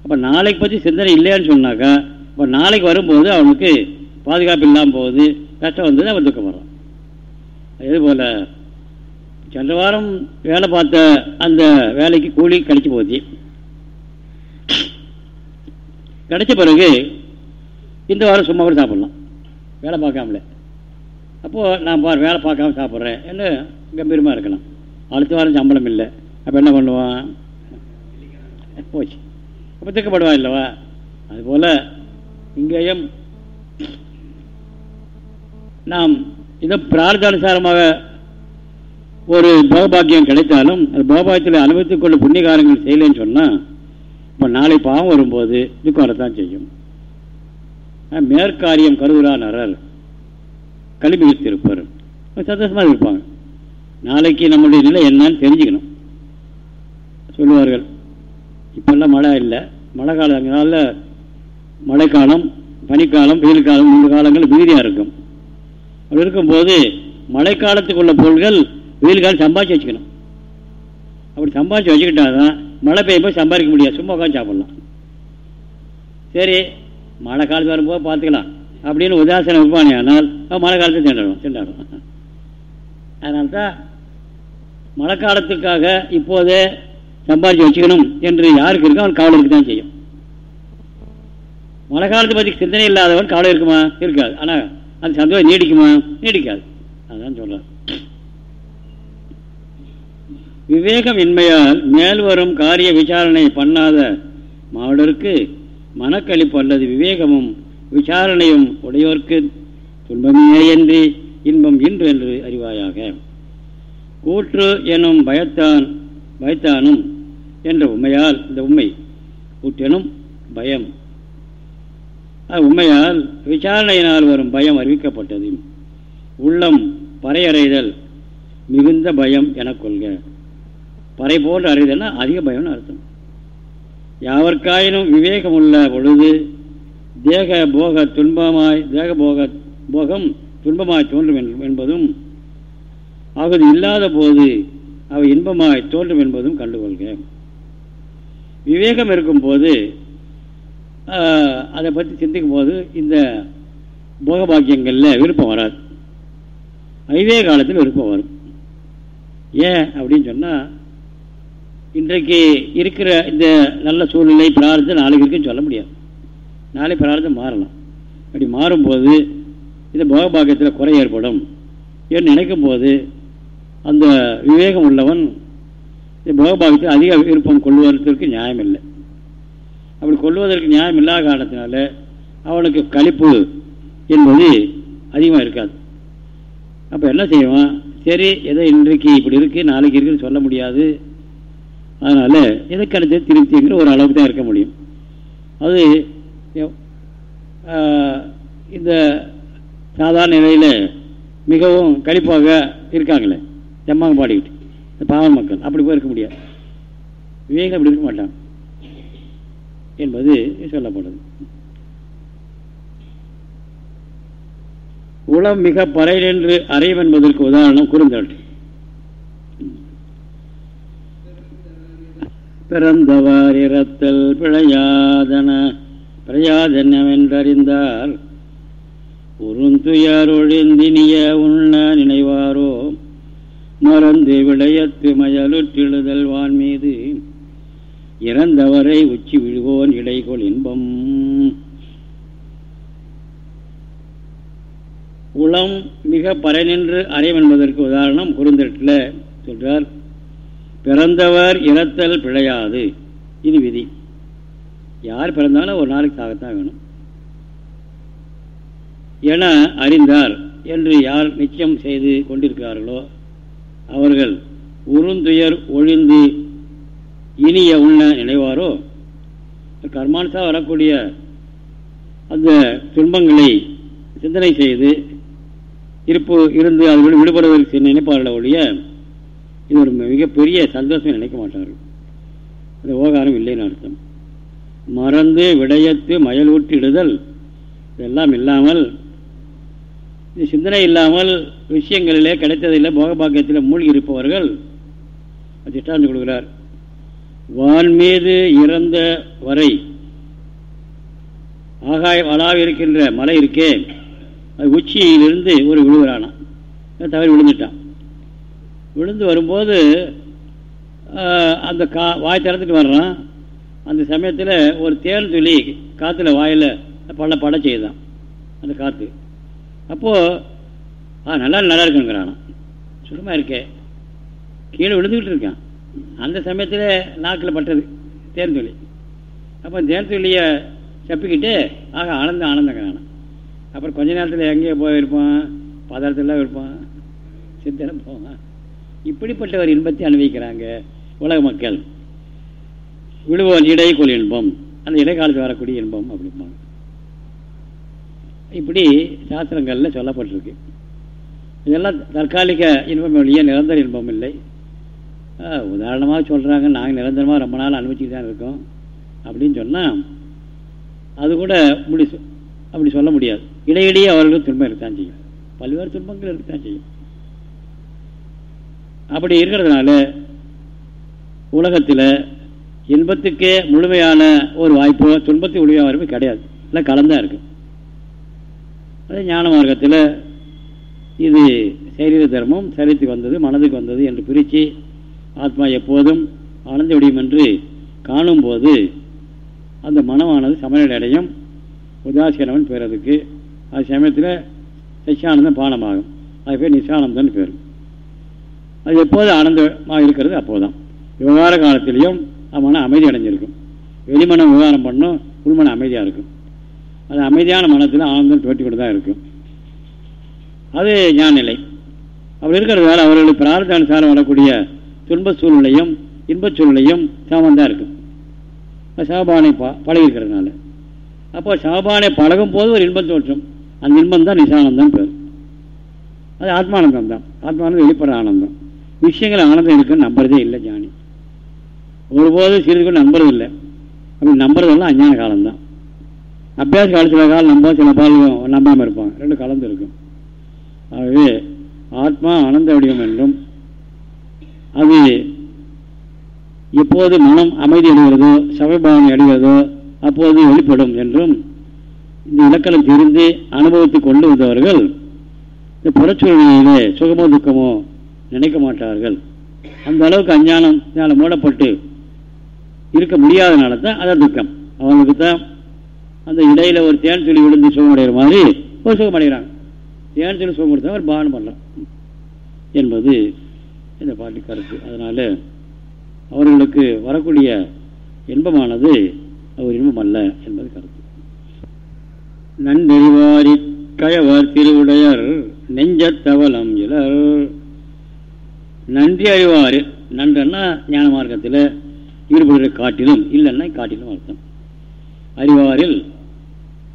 அப்போ நாளைக்கு பற்றி சிந்தனை இல்லையான்னு சொன்னாக்கா அப்போ நாளைக்கு வரும்போது அவனுக்கு பாதுகாப்பு இல்லாமல் போகுது கஷ்டம் வந்தது அவன் துக்கப்படுறான் அதே போல் சென்ற வாரம் வேலை பார்த்த அந்த வேலைக்கு கூலி கழிச்சு போச்சு கிடைச்ச பிறகு இந்த வாரம் சும்மா கூட சாப்பிட்லாம். வேலை பார்க்காமல. அப்போது நான் பார் வேலை பார்க்காம சாப்பிட்றேன். என்ன? கம்பீரமாக இருக்கலாம். அடுத்த வாரம் சம்பளம் இல்லை. அப்போ என்ன பண்ணுவான்? போச்சு. அப்போ திக்கப்படுவான் இல்லவா? அதுபோல் இங்கேயும் நாம் இதை பிரார்த்தானுசாரமாக ஒரு போகபாக்கியம் கிடைத்தாலும் அது போகபாக்கியத்தில் அனுபவித்துக் கொள்ள புண்ணியகாரங்கள் செய்யலைன்னு சொன்னால் இப்போ நாளை பாவம் வரும்போது துக்கம் வரத்தான் செய்யும். மேற்காரியம் கருதுரா நரல். கல்வி சந்தோஷமாக இருப்பாங்க. நாளைக்கு நம்முடைய நிலை என்னன்னு தெரிஞ்சுக்கணும். சொல்லுவார்கள் இப்போல்லாம் மழை இல்லை. மழை காலங்களால் மழைக்காலம் பனிக்காலம் வெயில் காலம் மூன்று காலங்கள் மீதியாக இருக்கும். அப்படி இருக்கும்போது மழைக்காலத்துக்குள்ள பொருள்கள் வெயில் காலம் சம்பாதிச்சு வச்சுக்கணும். அப்படி சம்பாதிச்சு வச்சுக்கிட்டா தான் மழை பெய்யும்போது சம்பாதிக்க முடியாது. சும்மா உட்காந்து சாப்பிட்லாம். சரி மழை காலத்து வரும்போது பார்த்துக்கலாம். அப்படின்னு உதாசனம் இருப்பானே ஆனால் மழை காலத்தை திண்டாடும் திண்டாடும் அதனால தான் மழை காலத்துக்காக இப்போதே சம்பாதிச்சு வச்சுக்கணும் என்று யாருக்கு இருக்கோ அவன் கவலை தான் செய்யும். மழை காலத்தை பற்றி சிந்தனை இல்லாதவன் கவலை இருக்குமா? இருக்காது. ஆனால் அந்த சந்தோஷம் நீடிக்குமா? நீடிக்காது. அதுதான் சொல்றார் விவேகம் இன்மையால் மேல் வரும் காரிய விசாரணை பண்ணாத மாவடருக்கு மனக்களிப்பு அல்லது விவேகமும் விசாரணையும் உடையோர்க்கு துன்பமே என்று இன்பம் இன்று என்று அறிவாயாக. கூற்று எனும் பயத்தான் பயத்தானும் என்ற உண்மையால் இந்த உண்மை கூற்றெனும் பயம். உண்மையால் விசாரணையினால் வரும் பயம் அறிவிக்கப்பட்டது. உள்ளம் பறையறைதல் மிகுந்த பயம் என கொள்க பறை போன்று அறிதல்னா அதிக பயம்னு அர்த்தம். யாவர்க்காயினும் விவேகம் உள்ள பொழுது தேக போக துன்பமாய் தேக போக போகம் துன்பமாய் தோன்றும் என்பதும் அவது இல்லாத போது அவை இன்பமாய் தோன்றும் என்பதும் கண்டுகொள்க விவேகம் இருக்கும் போது அதை பற்றி சிந்திக்கும் போது இந்த போகபாக்கியங்களில் விருப்பம் வராது. ஐவே காலத்தில் விருப்பம் வரும். ஏன் அப்படின்னு சொன்னால் இன்றைக்கு இருக்கிற இந்த நல்ல சூழ்நிலை பிரார்த்தம் நாளைக்கு இருக்குன்னு சொல்ல முடியாது. நாளை பிரார்த்தம் மாறலாம். அப்படி மாறும்போது இந்த போகபாக்கியத்தில் குறை ஏற்படும். என்று நினைக்கும் போது அந்த விவேகம் உள்ளவன் இந்த போகபாகியத்தில் அதிக விருப்பம் கொள்வதற்கு நியாயம் இல்லை அப்படி கொள்வதற்கு நியாயம் இல்லாத காரணத்தினால அவனுக்கு கழிப்பு என்பது அதிகமாக இருக்காது. அப்போ என்ன செய்வான்? சரி எதோ இன்றைக்கு இப்படி இருக்குது நாளைக்கு இருக்குன்னு சொல்ல முடியாது. அதனால் எதை கிடைச்சது திருப்திங்கிற ஒரு அளவுக்கு தான் இருக்க முடியும். அது இந்த சாதாரண நிலையில் மிகவும் கழிப்பாக இருக்காங்களே செம்மாங்க பாடிக்கிட்டு இந்த பாவன் மக்கள் அப்படி போய் இருக்க முடியாது. விவேகம் அப்படி இருக்க மாட்டான் என்பது சொல்லப்படுது. உளம் மிக பறையில் என்று அறையும் என்பதற்கு உதாரணம் குறுந்தட்டு. பிறந்தவார் இறத்தல் பிழையாதன பிழையாதென்னவென்றறிந்தால் உருந்துயார் ஒழிந்தினிய உண்ண நினைவாரோ மறந்து விளையத்து மயலுற்றிழுதல் வான் மீது இறந்தவரை உச்சி விழுவோன் இடைகொள் இன்பம். உளம் மிக பறைநின்று அறையும் என்பதற்கு உதாரணம் குறுந்தட்டில் சொல்றார் பிறந்தவர் இறத்தல் பிழையாது. இது விதி. யார் பிறந்தாலும் ஒரு நாளைக்கு சாகத்தான் வேணும். என அறிந்தார் என்று யார் நிச்சயம் செய்து கொண்டிருக்கிறார்களோ அவர்கள் உருந்துயர் ஒழிந்து இனிய உண்ண நினைவாரோ? கர்மானுசா வரக்கூடிய அந்த துன்பங்களை சிந்தனை செய்து இருப்பு இருந்து அது விடுபடுவதற்கு நினைப்பார்கள் ஒழிய இது ஒரு மிகப்பெரிய சந்தோஷம் நினைக்க மாட்டார்கள். அந்த ஓகாரம் இல்லைன்னு அர்த்தம். மறந்து விடயத்து மயலூட்டிடுதல் இதெல்லாம் இல்லாமல் இது சிந்தனை இல்லாமல் விஷயங்களிலே கிடைத்ததில்லை போகபாக்கியத்தில் மூழ்கி இருப்பவர்கள் திட்டாந்து கொடுக்கிறார். வான் மீது இறந்த வரை ஆகாய அளாவி இருக்கின்ற மலை இருக்கே அது உச்சியிலிருந்து ஒரு விழுகிறானான் தவறி விழுந்துட்டான். விழுந்து வரும்போது அந்த கா வாய் திறந்துட்டு வர்றான். அந்த சமயத்தில் ஒரு தேல் துளி காற்றுல வாயில் பள்ள பட செய்தான். அந்த காற்று அப்போது ஆ நல்லா நல்லா இருக்குங்கிறானா சுகமாக இருக்கே. கீழே விழுந்துக்கிட்டு இருக்கான். அந்த சமயத்தில் நாக்கில் பட்டது தேன் துளி. அப்போ தேன் துளியை சப்பிக்கிட்டு ஆக ஆனந்தம் ஆனந்தங்கிறானா அப்புறம் கொஞ்ச நேரத்தில் எங்கேயோ போயிருப்பான் பதார்த்தத்தில் இருப்பான் சித்தனை போவான். இப்படிப்பட்ட ஒரு இன்பத்தை அனுபவிக்கிறாங்க உலக மக்கள். விழுவோன் இடைக்குள் இன்பம். அந்த இடைக்காலத்தில் வரக்கூடிய இன்பம் அப்படிம்பாங்க. இப்படி சாஸ்திரங்களில் சொல்லப்பட்டிருக்கு. இதெல்லாம் தற்காலிக இன்பம் இல்லையே நிரந்தர இன்பம் இல்லை. உதாரணமாக சொல்கிறாங்க நாங்கள் நிரந்தரமாக ரொம்ப நாள் அனுபவிச்சுட்டு தான் இருக்கோம் அப்படின்னு சொன்னால் அது கூட முடி அப்படி சொல்ல முடியாது. இடையிடையே அவர்களுக்கு துன்பம் இருக்கத்தான் செய்யும். பல்வேறு துன்பங்கள் இருக்கத்தான் செய்யும். அப்படி இருக்கிறதுனால உலகத்தில் இன்பத்துக்கே முழுமையான ஒரு வாய்ப்போ துன்பத்துக்கு முழுமையான வாய்ப்பு கிடையாது. இல்லை கலந்தா இருக்குது அதே ஞான மார்க்கத்தில் இது சரீர தர்மம் சரீரத்துக்கு வந்தது மனதுக்கு வந்தது என்று பிரித்து ஆத்மா எப்போதும் ஆனந்த விடியும் என்று காணும்போது அந்த மனமானது சமநிலை அடையும். உதாசீனவன் பெறதுக்கு அது சமயத்தில் சச்சியானந்தம் பானமாகும். அது பேர் நிசானந்தன் பேர். அது எப்போது ஆனந்தமாக இருக்கிறது அப்போதான் விவகார காலத்திலையும் மனம் அமைதி அடைஞ்சிருக்கும். வெளிமனம் விவகாரம் பண்ணும் உள்மனம் அமைதியாக இருக்கும். அது அமைதியான மனத்தில் ஆனந்தம் தோட்டி கொண்டு தான் இருக்கும். அது ஞானநிலை. அவர் இருக்கிறதால அவர்களுக்கு பிரார்த்தானுசாரம் வரக்கூடிய துன்ப சூழ்நிலையும் இன்பச் சூழ்நிலையும் சமந்தான் இருக்கும். சாபானை ப பழகிருக்கிறதுனால அப்போ சாபானை பழகும் போது ஒரு இன்பம் தோற்றும் அந்த இன்பம் தான் நிசானந்தான் பேர். அது ஆத்மானந்தம் தான் ஆத்மானந்தம் வெளிப்படுற ஆனந்தம். விஷயங்கள் ஆனந்தம் இருக்குன்னு நம்புறதே இல்லை ஜானி. ஒருபோது சிறிது கூட நம்புறது இல்லை. அப்படி நம்புறதெல்லாம் அஞ்ஞான காலம்தான். அபியாச காலத்தில் காலம் நம்ப சில பால் நம்பாமல் இருப்பாங்க. ரெண்டு கலந்து இருக்கும். ஆகவே ஆத்மா ஆனந்த வடிவம் என்றும் அது எப்போது மனம் அமைதி அடைகிறதோ சமபாவனை அடைகிறதோ அப்போது வெளிப்படும் என்றும் இந்த இலக்கணம் தெரிந்து அனுபவித்து கொண்டு வந்தவர்கள் இந்த புறச்சூழ்நிலையிலே சுகமோ துக்கமோ நினைக்க மாட்டார்கள். அந்த அளவுக்கு அஞ்ஞானம் மூடப்பட்டு இருக்க முடியாதனால தான் அதான் துக்கம். அவங்களுக்கு தான் அந்த இடையில ஒரு தேன் துளி விழுந்து சுகம் அடைகிற மாதிரி ஒரு சுகம் அடைகிறாங்க. தேன் துளி சுகம் கொடுத்தா ஒரு பானம் பண்ணுறான் என்பது இந்த பாட்டி கருத்து. அதனால அவர்களுக்கு வரக்கூடிய இன்பமானது அவர் இன்பம் அல்ல என்பது கருத்து. நன்றறிவாரி கயவர் திருவுடையர் நெஞ்சத்தவலம் இலர் நன்றி அறிவார் நன்றன்னா ஞான மார்க்கத்தில் ஈடுபடுகிற காட்டிலும் இல்லைன்னா காட்டிலும் அர்த்தம். அறிவாரில்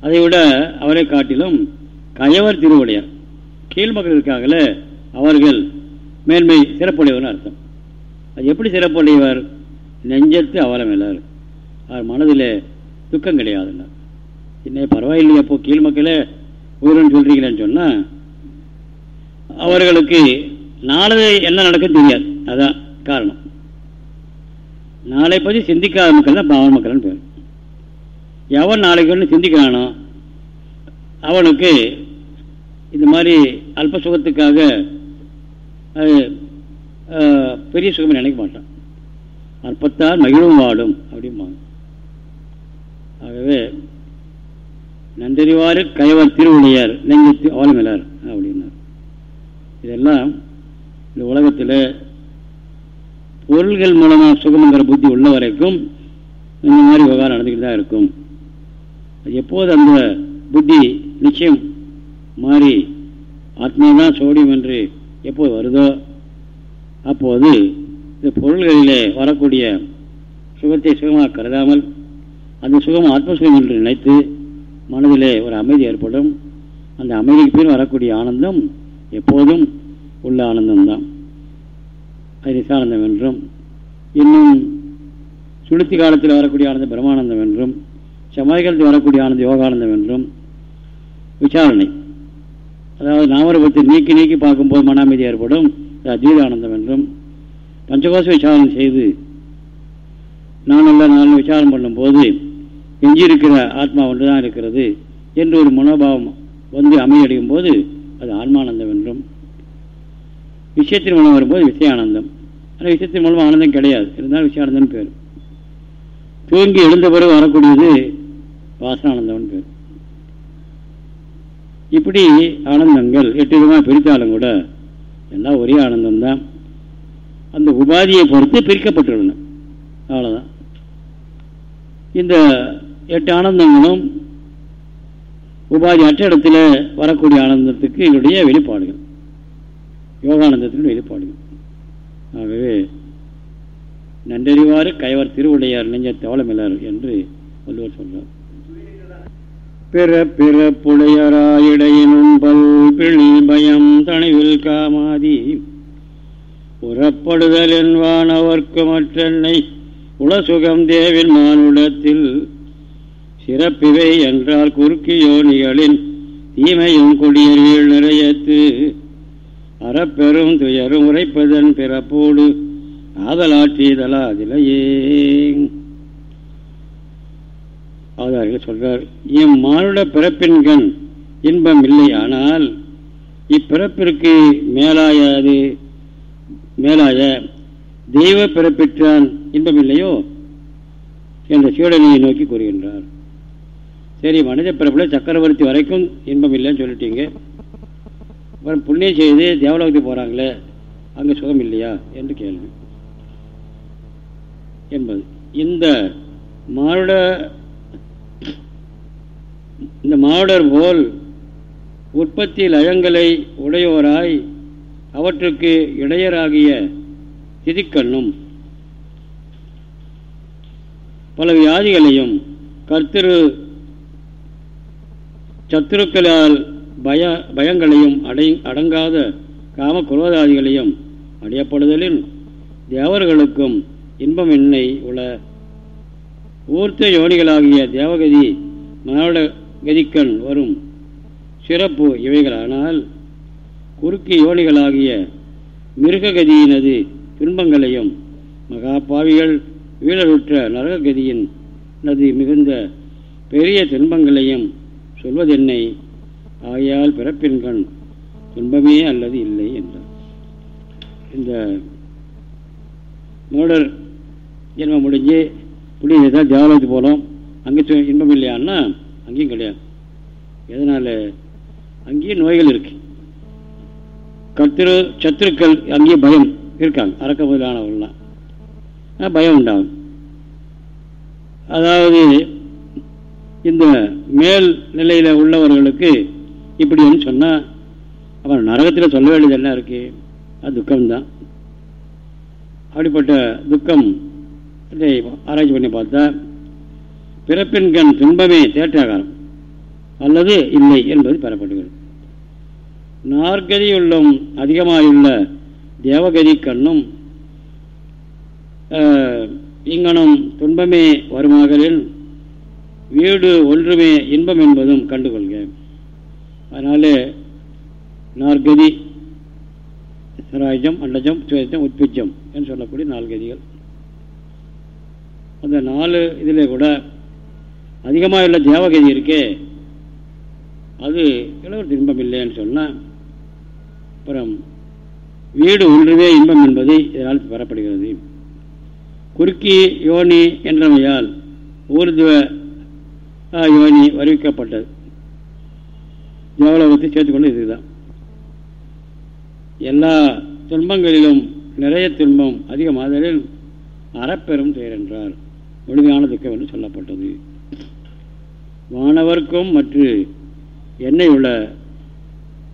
அதை விட அவரை காட்டிலும் கயவர் திருவுடையார் கீழ்மக்கள் மக்களுக்காகல அவர்கள் மேன்மை சிறப்புடையவர்னு அர்த்தம். அது எப்படி சிறப்புடையவர்? நெஞ்சத்து அவலமில்லார். அவர் மனதில் துக்கம் கிடையாதுன்னார் என்ன பரவாயில்லையே அப்போ கீழ் மக்களே உயிரின் சொல்றீங்களேன்னு சொன்னால் அவர்களுக்கு நாளை என்ன நடக்கும் தெரியாது. அதான் காரணம். நாளை பற்றி சிந்திக்காத மக்கள் தான் பாவன் மக்கள்னு பேர். எவன் நாளைக்கு ஒன்று சிந்திக்கிறானோ அவனுக்கு இந்த மாதிரி அல்ப சுகத்துக்காக பெரிய சுகம் நினைக்க மாட்டான். அற்பத்தால் மகிழும் வாடும் அப்படிம்பாங்க. ஆகவே நன்றறிவாறு கைவர் திருவுடையார் நெஞ்சத்து அவலமில்லார் அப்படின்னார். இதெல்லாம் இந்த உலகத்தில் பொருள்கள் மூலமாக சுகமங்கிற புத்தி உள்ள வரைக்கும் இந்த மாதிரி விவகாரம் நடந்துக்கிட்டு தான் இருக்கும். எப்போது அந்த புத்தி நிச்சயம் மாறி ஆத்மாதான் சோடியம் என்று எப்போது வருதோ அப்போது இந்த பொருள்களிலே வரக்கூடிய சுகத்தை சுகமாக கருதாமல் அந்த சுகம் ஆத்மசுகம் என்று நினைத்து மனதிலே ஒரு அமைதி ஏற்படும். அந்த அமைதிக்கு பின் வரக்கூடிய ஆனந்தம் எப்போதும் உள்ள ஆனந்தம்தான். அது நிசானந்தம் என்றும் இன்னும் சுளுத்தி காலத்தில் வரக்கூடிய ஆனந்தம் பிரம்மானந்தம் என்றும் சமாதி காலத்தில் வரக்கூடிய ஆனந்த யோகானந்தம் என்றும் விசாரணை. அதாவது நாமரூபத்தை நீக்கி நீக்கி பார்க்கும்போது மன அமைதி ஏற்படும். அது அதீத ஆனந்தம் என்றும் பஞ்சகோச விசாரணை செய்து நான் நல்ல நான் விசாரணை பண்ணும்போது எஞ்சியிருக்கிற ஆத்மா ஒன்று தான் இருக்கிறது என்று ஒரு மனோபாவம் வந்து அமையடையும் போது அது ஆன்மானந்தம் என்றும் விஷயத்தின் மூலம் வரும்போது விஷயானந்தம் ஆனால் விஷயத்தின் மூலம் ஆனந்தம் கிடையாது. இருந்தாலும் விஷயானந்தம் பேர். தூங்கி எழுந்த பிறகு வரக்கூடியது வாசனானந்தம்னு பேர். இப்படி ஆனந்தங்கள் எட்டு விதமாக பிரித்தாலும் கூட எல்லாம் ஒரே ஆனந்தம்தான். அந்த உபாதியை பொறுத்து பிரிக்கப்பட்டுள்ளன. அவ்வளோதான் இந்த எட்டு ஆனந்தங்களும் உபாதி அற்ற இடத்துல வரக்கூடிய ஆனந்தத்துக்கு என்னுடைய வெளிப்பாடுகள். யோகானந்தத்தின் வெளிப்பாடுகள் ஆகவே நன்றறிவாறு கைவர் திருவுடையார் நெஞ்ச தவளமில்லார் என்று வள்ளுவர் சொல்றார். பிற பிறப்புடையராயிடையினும் பல் பயம் தனிவில் காமாதி. புறப்படுதல் என்பானவர்க்கு மற்றென்னை உளசுகம் தேவின் மானுடத்தில். சிறப்பிவை என்றால் குறுக்கியோனிகளின் தீமையும் கொடியறிவில் நிறையத்து. அறப்பெரும் துயரும் உரைப்பதன் பிறப்போடு ஆதலாற்றியதலாதிலையே. ஆதார்கள் சொல்றார் இம்மானுட பிறப்பின்கண் இன்பம் இல்லை ஆனால் இப்பிறப்பிற்கு மேலாயாது மேலாய தெய்வ பிறப்பிற்றான் இன்பம் இல்லையோ என்ற சீடனையை நோக்கி கூறுகின்றார். சரி மனித பிறப்பில் சக்கரவர்த்தி வரைக்கும் இன்பம் இல்லைன்னு சொல்லிட்டீங்க. அப்புறம் புண்ணியம் செய்து தேவலோகத்துக்கு போகிறாங்களே அங்கே சுகம் இல்லையா? என்று கேள்வி. என்பது. இந்த மானுட இந்த மானுடர் போல் உற்பத்தி லயங்களை உடையோராய் அவற்றுக்கு இடையராகிய திதிக்கண்ணும் பல வியாதிகளையும் கர்த்திரு சத்துருக்களால் பய பயங்களையும் அடை அடங்காத காம குரோதாதிகளையும் அடையப்படுதலில் தேவர்களுக்கும் இன்பமின்மை உள்ள ஊர்த்த யோனிகளாகிய தேவகதி மானுட கதிக்கண் வரும் சிறப்பு இவைகளானால் குறுக்கு யோனிகளாகிய மிருககதியினது துன்பங்களையும் மகாபாவிகள் வீழலுற்ற நரககதியின் நது மிகுந்த பெரிய துன்பங்களையும் சொல்வதென்னை ஆகையால் பிறப்பின்கண் துன்பமே அல்லது இல்லை என்றார். இந்த மூடர் ஜென்மம் முடிஞ்சு புண்ணிய தான் தேவாலயத்துக்கு போகிறோம் அங்கே இன்பம் இல்லையான்னா அங்கேயும் கிடையாது. எதனால்? அங்கேயும் நோய்கள் இருக்குது கத்திரு சத்துருக்கள் அங்கேயும் பயம் இருக்காங்க. அறக்க முதலானவர்கள்லாம். பயம் உண்டாகும். அதாவது இந்த மேல் நிலையில் உள்ளவர்களுக்கு இப்படின்னு சொன்னால் அப்புறம் நரகத்தில் சொல்ல வேண்டியது என்ன இருக்கு அது துக்கம்தான். அப்படிப்பட்ட துக்கம் ஆராய்ச்சி பண்ணி பார்த்தா பிறப்பின் கண் துன்பமே தேற்றாகாரம் அல்லது இல்லை என்பது பெறப்படுகிறது. நாற்கதியுள்ளும் அதிகமாயுள்ள தேவகதி கண்ணும் இங்கனும் துன்பமே வருமாகலில் வீடு ஒன்றுமே இன்பம் என்பதும் கண்டுகொள்க. அதனால நாற்கதி சராஜம் அண்டஜம் சுவேதம் உட்பிச்சம் என்று சொல்லக்கூடிய நாலு கதிகள். அந்த நாலு இதில் கூட அதிகமாக உள்ள தேவகதி இருக்கே அது இளவர் இன்பம் இல்லைன்னு சொன்னால் அப்புறம் வீடு ஒன்றுவே இன்பம் என்பது இதனால் பெறப்படுகிறது. குறுக்கி யோனி என்றமையால் ஊர்துவ யோனி வருவிக்கப்பட்டது. ஜோலோகத்தை சேர்த்துக்கொண்டு இதுதான். எல்லா துன்பங்களிலும் நிறைய துன்பம் அதிகமாதலில் அறப்பெரும் துயர் என்றார். முழுமையான துக்கம் என்று சொல்லப்பட்டது. மாணவர்க்கும் மற்ற எண்ணெய் உள்ள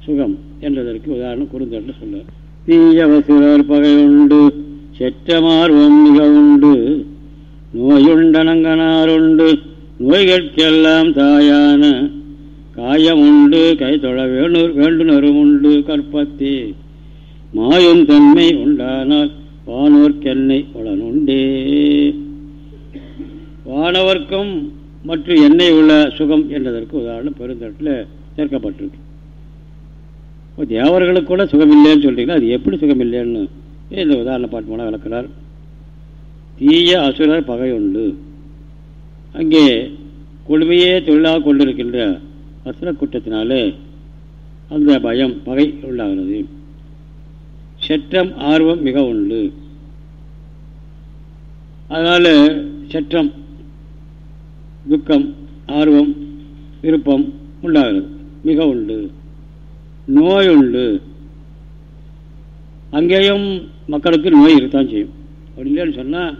சுகம் என்றதற்கு உதாரணம் குறுந்தட்டு சொல்ல தீயவசுரர் பகை உண்டு செற்றமார்வம் மிக உண்டு நோயுண்டனங்கனாருண்டு நோய்கற்கெல்லாம் தாயான காயம் உண்டு கை தொழ வேணு வேண்டுனரும் உண்டு கற்பத்தி. மாயும் தன்மை உண்டானால் வானோர்க்கென்னை உடனுண்டே வானவர்க்கும் மற்றும் எண்ணெய் உள்ள சுகம் என்றதற்கு உதாரணம் பெருந்தட்டில் சேர்க்கப்பட்டிருக்கு. இப்போ தேவர்களுக்கு கூட சுகம் இல்லைன்னு சொல்றீங்களா? அது எப்படி சுகம் இல்லைன்னு இந்த உதாரண பாட்டு மூலம் விளக்கிறார். தீய அசுரர் பகை உண்டு அங்கே கொடுமையே தொழிலாக கொண்டிருக்கின்ற அசுர குற்றத்தினாலே அந்த பயம் பகை உள்ளாகிறது செற்றம் ஆர்வம் மிக உண்டு. அதனால் செற்றம் துக்கம் ஆர்வம் விருப்பம் உண்டாகிறது. மிக உண்டு. நோய் உண்டு. அங்கேயும் மக்களுக்கு நோய் இருக்கத்தான் செய்யும். அப்படி இல்லைன்னு சொன்னால்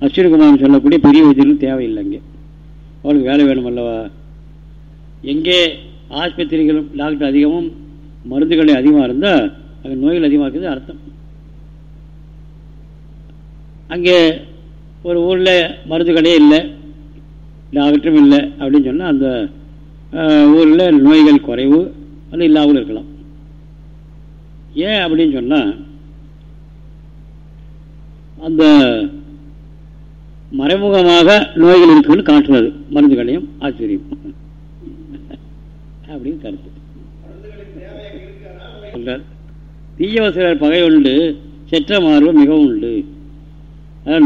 அஸ்வினிகுமார் சொல்லக்கூடிய பெரிய வைத்தியம் தேவையில்லை அங்கே. அவளுக்கு வேலை வேணும் அல்லவா? எங்கே ஆஸ்பத்திரிகளும் டாக்டர் அதிகமும் மருந்துகளை அதிகமாக இருந்தால் அங்கே நோய்கள் அதிகமாக இருக்குது அர்த்தம். அங்கே ஒரு ஊரில் மருந்து கடையே இல்லை டாக்டரும் இல்லை அப்படின்னு சொன்னால் அந்த ஊரில் நோய்கள் குறைவு அது இல்லாமல் இருக்கலாம். ஏன் அப்படின்னு சொன்னால் அந்த மறைமுகமாக நோய்கள் இருக்குன்னு காட்டுறது மருந்துகளையும் ஆச்சரியம் அப்படின்னு கருத்து. சொல்றார். தீயவசரர் பகை உண்டு செற்ற மார்பு மிகவும் உண்டு.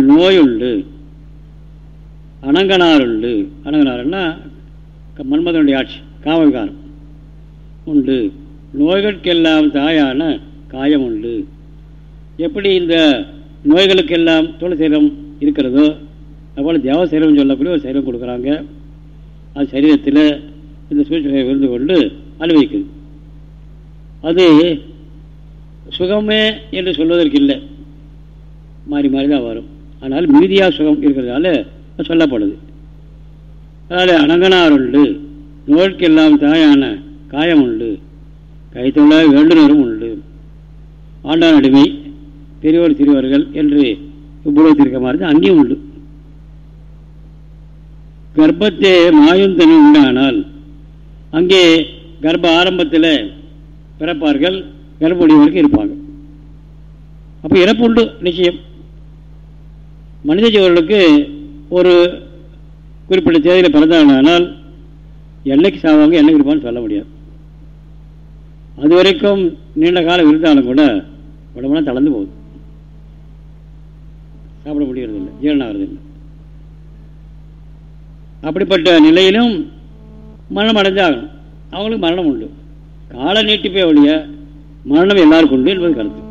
நோய் உண்டு. அணங்கனார் உண்டு. அனங்கனார்னா மன்மதனுடைய ஆட்சி காமவிகாரம். உண்டு. நோய்களுக்கெல்லாம் தாயான காயம் உண்டு. எப்படி இந்த நோய்களுக்கெல்லாம் துளசீரம் இருக்கிறதோ அதுபோல் தேவசீரம் சொல்லக்கூடிய ஒரு சீரம் கொடுக்குறாங்க. அது சரீரத்தில் இந்த சூழ்ச்சியை இருந்து கொண்டு அனுபவிக்குது அது சுகமே என்று சொல்வதற்கு இல்லை. மாறி மாறி தான் வரும். ஆனால் மீதியாக சுகம் இருக்கிறதால சொல்லப்படுது. அதனால் அனங்கனார் உண்டு நோய்க்கெல்லாம் தாயான காயம் உண்டு கைத்தொள்ள வேண்டுனரும் உண்டு. ஆண்டான் அடிமை பெரியோர் சிறுவர்கள் என்று உபயோகத்திருக்க மாதிரி அங்கேயும் உண்டு. கர்ப்பத்தே மாயுந்தனி உண்டானால் அங்கே கர்ப்ப ஆரம்பத்தில் பிறப்பார்கள் கர்ப்படியவர்கள் இருப்பாங்க. அப்போ இறப்பு உண்டு நிச்சயம். மனித ஜீவர்களுக்கு ஒரு குறிப்பிட்ட தேதியில் பிறந்தாங்கனால் என்னைக்கு சாவாங்க என்னைக்கு இருப்பான்னு சொல்ல முடியாது. அது வரைக்கும் நீண்ட காலம் இருந்தாலும் கூட உடம்புலாம் தளர்ந்து போகுது. சாப்பிட முடியறதில்லை ஜீரணம் ஆகிறதில்லை. அப்படிப்பட்ட நிலையிலும் மரணம் அடைஞ்சாகணும் அவங்களுக்கு மரணம் உண்டு. கால நீட்டிப்பே ஒழிய மரணம் எல்லாருக்கும் உண்டு என்பது கருத்து.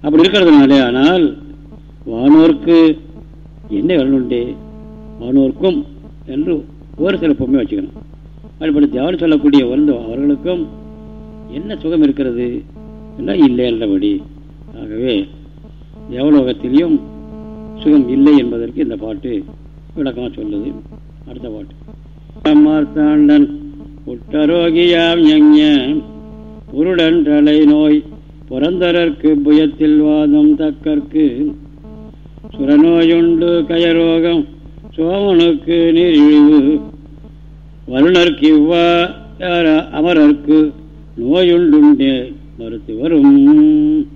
அப்படி இருக்கிறதுனாலே ஆனால் வானோருக்கு என்ன வரணுண்டே வானோருக்கும் என்று ஒரு சில பொம்மை வச்சுக்கணும். அப்படிப்பட்ட தேவன் சொல்லக்கூடிய வந்து அவர்களுக்கும் என்ன சுகம் இருக்கிறது? என்ன இல்லை என்றபடி. ஆகவே தேவலோகத்திலையும் சுகம் இல்லை என்பதற்கு இந்த பாட்டு விளக்கமாக சொல்லுது. அடுத்த பாட்டு. மார்த்தாண்டன் உட்டரோகியாம் யஞ உருடன் தலை நோய் புரந்தரற்கு புயத்தில் வாதம் தக்கற்கு சுரநோயுண்டு கயரோகம் சோமனுக்கு நீரிழிவு வருணர்க்கு இவ்வா அமரர்க்கு நோயுண்டுண்டே மறுத்து வரும்.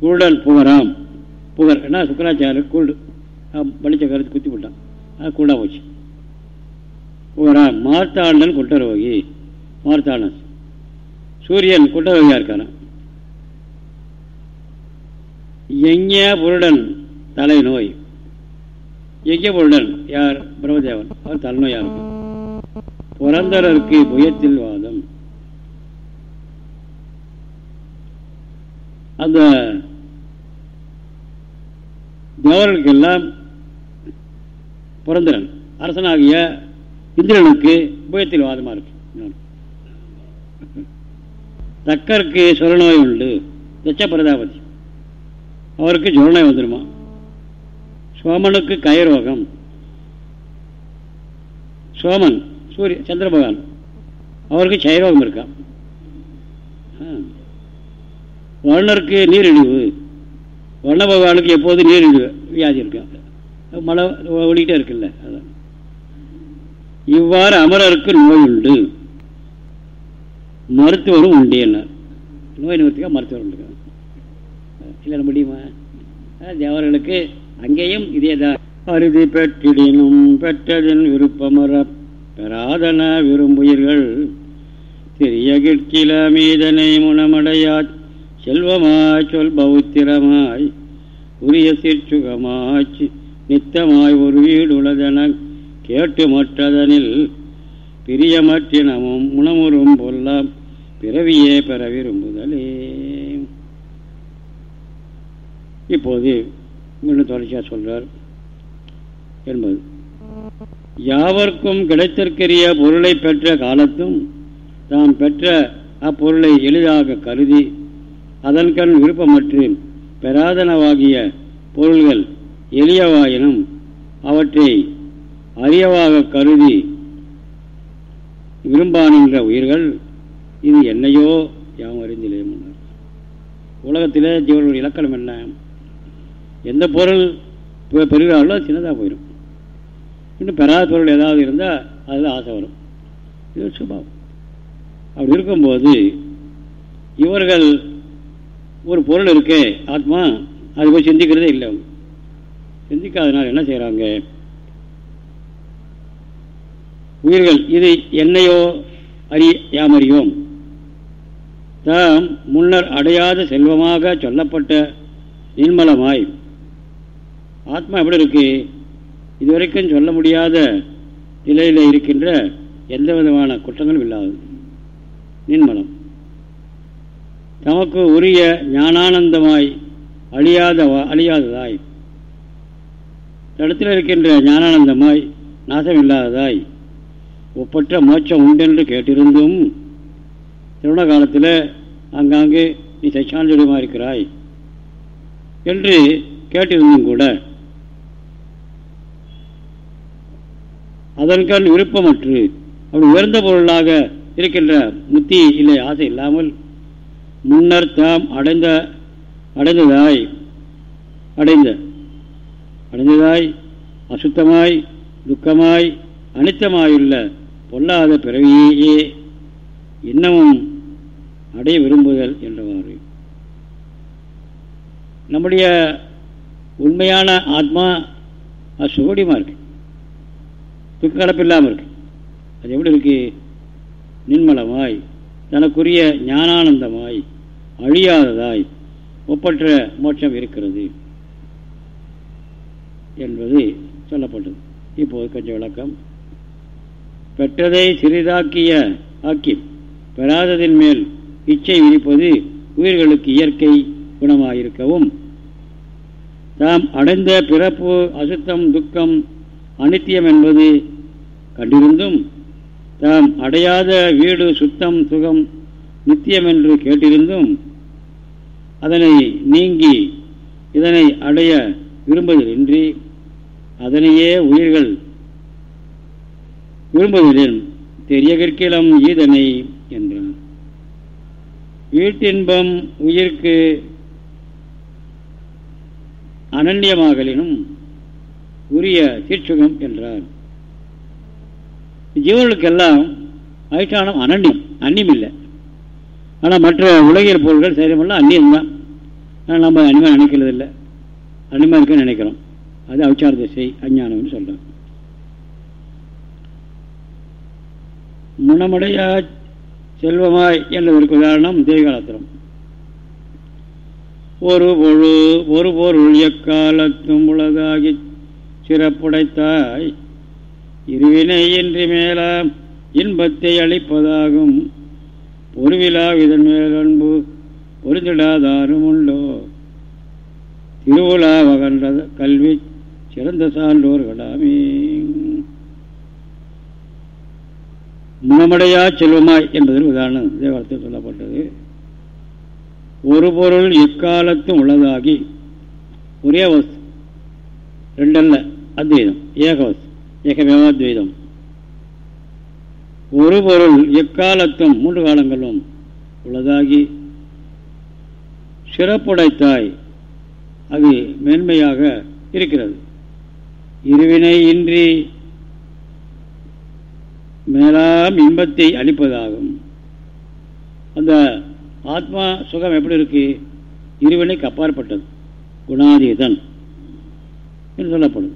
குருடன் புகராம். புகர் என்ன? சுக்கராச்சாரியர் குருடு. பளிச்ச கருத்து குத்தி விட்டான். அது கூடா போச்சு. போகிறார். மார்த்தாண்டன் குட்டரோகி மார்த்தாண்டன். சூரியன் குட்டரோகியா இருக்காரான் எங்க புருடன் தலைநோய். எங்கே பொருடன் யார்? பிரம்மதேவன். அவர் தலைநோயாக இருக்கும். புரந்தரருக்கு புயத்தில் வாதம். அந்த தேவர்களுக்கெல்லாம் புரந்தரன். அரசனாகிய இந்திரனுக்கு உபயத்தில் வாதமா இருக்கு. தக்கருக்கு சுரநோய் உண்டு. தச்ச பிரதாபதி அவருக்கு ஜுரநோய் வந்துருமா? சோமனுக்கு கயரோகம். சோமன் சூரிய சந்திர பகவான் அவருக்கு சயரோகம் இருக்கா? வருணருக்கு நீரிழிவு. வருண பகவானுக்கு எப்போது நீரிழிவு வியாதி இருக்கு? மழை ஒழிக்கிட்டே இருக்குல்ல அதான். இவ்வாறு அமரருக்கு நோய் உண்டு மருத்துவரும் உண்டு என்ன நோய் நிவர்த்திக்காக மருத்துவர் உண்டு. இல்லை முடியுமா? தேவர்களுக்கு அங்கேயும் இதே தான் அறுதி பெற்றிடினும் பெற்றதின் விருப்பமர பெறாதன விரும்புயிர்கள். தெரிய கிட்கில மீதனை முனமடையா செல்வமாய் சொல் பௌத்திரமாய். உரிய சிற்சுகமாய் நித்தமாய் ஒரு வீடுளதென கேட்டு மற்றதனில் பிரியமற்றினமும் உணமுறும் பொல்லாம் பிறவியே பெற விரும்புதலே இப்போது மீண்டும் தொடர்ச்சியாக சொல்றார் என்பது. யாவர்க்கும் கிடைத்திருக்கிற பொருளை பெற்ற காலத்தும் தாம் பெற்ற அப்பொருளை எளிதாக கருதி அதன்கண் விருப்பமற்று பெறாதனவாகிய பொருள்கள் எளியவாயினும் அவற்றை அரியவாக கருதி விரும்பானின்ற உயிர்கள் இது என்னையோ யாம் அறிந்திலே முன்னர். உலகத்திலே ஜீவனுடைய இலக்கணம் என்ன? எந்த பொருள் பெறுகிறார்களோ அது சின்னதாக போயிடும். இன்னும் பெறாத பொருள் ஏதாவது இருந்தால் அதில் ஆசை வரும். இது சுபாவம். அப்படி இருக்கும்போது இவர்கள் ஒரு பொருள் இருக்கே ஆத்மா அது போய் சிந்திக்கிறதே இல்லை. அவங்க சிந்திக்காதனால என்ன செய்கிறாங்க உயிர்கள் இது என்னையோ அறி யாமறியோம்? தாம் முன்னர் அடையாத செல்வமாக சொல்லப்பட்ட நிர்மலமாய். ஆத்மா எப்படி இருக்கு? இதுவரைக்கும் சொல்ல முடியாத நிலையில் இருக்கின்ற எந்த விதமான குற்றங்களும் இல்லாதது. நின்மலம் தமக்கு உரிய ஞானானந்தமாய் அழியாத அழியாததாய். இடத்தில் இருக்கின்ற ஞானானந்தமாய் நாசம் இல்லாததாய் ஒப்பற்ற மோட்சம் உண்டென்று கேட்டிருந்தும் திருமண காலத்தில் அங்காங்கே நீ சச்சாஞ்சலியமாக இருக்கிறாய் என்று கேட்டிருந்தும் கூட அதற்கான விருப்பமற்று அப்படி உயர்ந்த பொருளாக இருக்கின்ற முத்தி இல்லை ஆசை இல்லாமல் முன்னர் தாம் அடைந்த அடைந்ததாய் அடைந்த அடைந்ததாய் அசுத்தமாய் துக்கமாய் அனித்தமாயுள்ள பொல்லாத பிறவியையே இன்னமும் அடைய விரும்புதல் என்றவாறு. நம்முடைய உண்மையான ஆத்மா அது சுகடியமாக இருக்கு. துக்க இல்லாமல் இருக்கு. அது எப்படி இருக்கு? நின்மலமாய் தனக்குரிய ஞானானந்தமாய் அழியாததாய் ஒப்பற்ற மோட்சம் இருக்கிறது என்பது சொல்லப்பட்டது. இப்போது கொஞ்சம் விளக்கம். பெற்றதை சிறிதாக்கிய ஆக்கி பெறாததின் மேல் இச்சை விரிப்பது உயிர்களுக்கு இயற்கை குணமாயிருக்கவும். தாம் அடைந்த பிறப்பு அசுத்தம் துக்கம் அனித்தியம் என்பது கண்டிருந்தும் தாம் அடையாத வீடு சுத்தம் சுகம் நித்தியம் என்று கேட்டிருந்தும் அதனை நீங்கி இதனை அடைய விரும்புவதின்றி அதனையே உயிர்கள் விரும்புவதில் தெரிய கற்கிலம் ஈதனை என்றான். வீட்டின்பம் உயிர்க்கு அனன்யமாகலினும் உரிய சீர்சுகம் என்றார். ஜீவர்களுக்கெல்லாம் அதிஷ்டானம் அனன்யம் அந்நியம் இல்லை ஆனால் மற்ற உலகியல் பொருள்கள் சரீரமெல்லாம் அந்நியம்தான். ஆனால் நம்ம அனிமா நினைக்கிறது இல்லை அனிமா நினைக்கிறோம். அது அவிச்சார திசை அஞ்ஞானம்னு சொல்கிறோம் முனமடையா செல்வமாய் என்பதற்கு உதாரணம் தேவிகாலத்திரம். ஒரு பொழு ஒரு பொருள் எக்காலத்தும் உலகாகி சிறப்புடைத்தாய். இருவினையின்றி மேலாம் இன்பத்தை அளிப்பதாகும். பொருவிழா இதன் மேலன்பு பொருந்திடாதாரும் உண்டோ திருவிழா வகன்ற கல்வி சிறந்த சான்றோர்களாமே. குணமடையா செல்வமாய் என்பதன் உதாரணம் தேவாரத்தில் சொல்லப்பட்டது. ஒரு பொருள் எக்காலத்தும் உள்ளதாகி ஒரே வஸ்து ரெண்டல்ல அத்வைதம் ஏகவஸ்து ஏகமேவாத்வைதம் ஒரு பொருள் எக்காலத்தும் மூன்று காலங்களும் உள்ளதாகி சிறப்புடைத்தாய் அது மேன்மையாக இருக்கிறது. இருவினை இன்றி மேலாம் இன்பத்தை அளிப்பதாகும். அந்த ஆத்மா சுகம் எப்படி இருக்கு? இருவினைக்கு அப்பாற்பட்டது. குணாதீதன் என்று சொல்லப்படும்.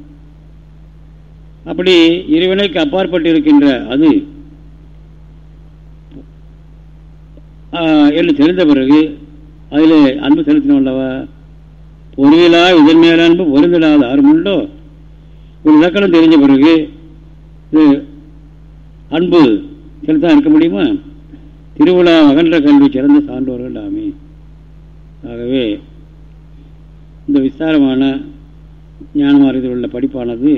அப்படி இருவினைக்கு அப்பாற்பட்டு இருக்கின்ற அது என்று தெரிந்த பிறகு அதில் அன்பு செலுத்தினவல்லவா பொறியிலா இதன் மேல அன்பு பொருந்திடாத ஆறு முண்டோ ஒரு இலக்கணம் தெரிஞ்ச பிறகு இது அன்பு செலுத்தான் இருக்க முடியுமா? திருவிழா அகன்ற கல்வி சிறந்த சான்றோர்கள் ஆமே. ஆகவே இந்த விஸ்தாரமான ஞானமார்க்கத்தில் உள்ள படிப்பானது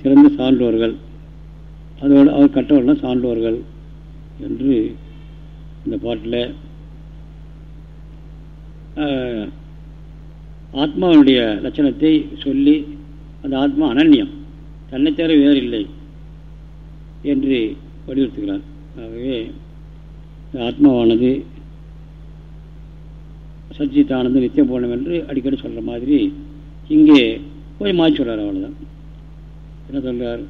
சிறந்த சான்றோர்கள். அதோடு அவர் கற்றவர்கள் சான்றோர்கள் என்று இந்த பாட்டில் ஆத்மாவினுடைய லட்சணத்தை சொல்லி அந்த ஆத்மா அனன்யம். தன்னை தவிர வேறு இல்லை என்று வலியுறுத்துகிறார். ஆகவே ஆத்மாவானது சச்சித்தானது நித்தியம் போனோம் என்று அடிக்கடி சொல்கிற மாதிரி இங்கே போய் மாற்றி சொல்கிறார் அவ்வளோதான் என்ன சொல்கிறார்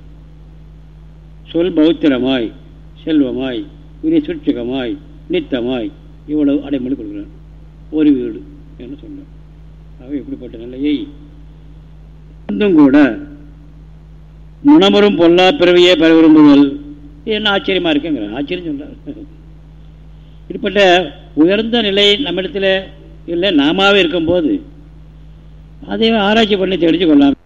சொல் பௌத்திரமாய் செல்வமாய் உரிய சுட்சகமாய் நித்தமாய் இவ்வளவு அடைமொழி கொடுக்குறார். ஒரு வீடு என்று சொன்னார் ஆகவே இப்படிப்பட்ட நிலையை இன்னும் கூட மனமரும் பொல்லா பிறவியே பெற விரும்புதல் என்ன ஆச்சரியமா இருக்குங்கிற ஆச்சரியம் சொல்றாரு. இப்படிப்பட்ட உயர்ந்த நிலை நம்மிடத்தில் இல்லை நாமாவே இருக்கும்போது அதை ஆராய்ச்சி பண்ணி தெரிஞ்சு கொள்ளலாம்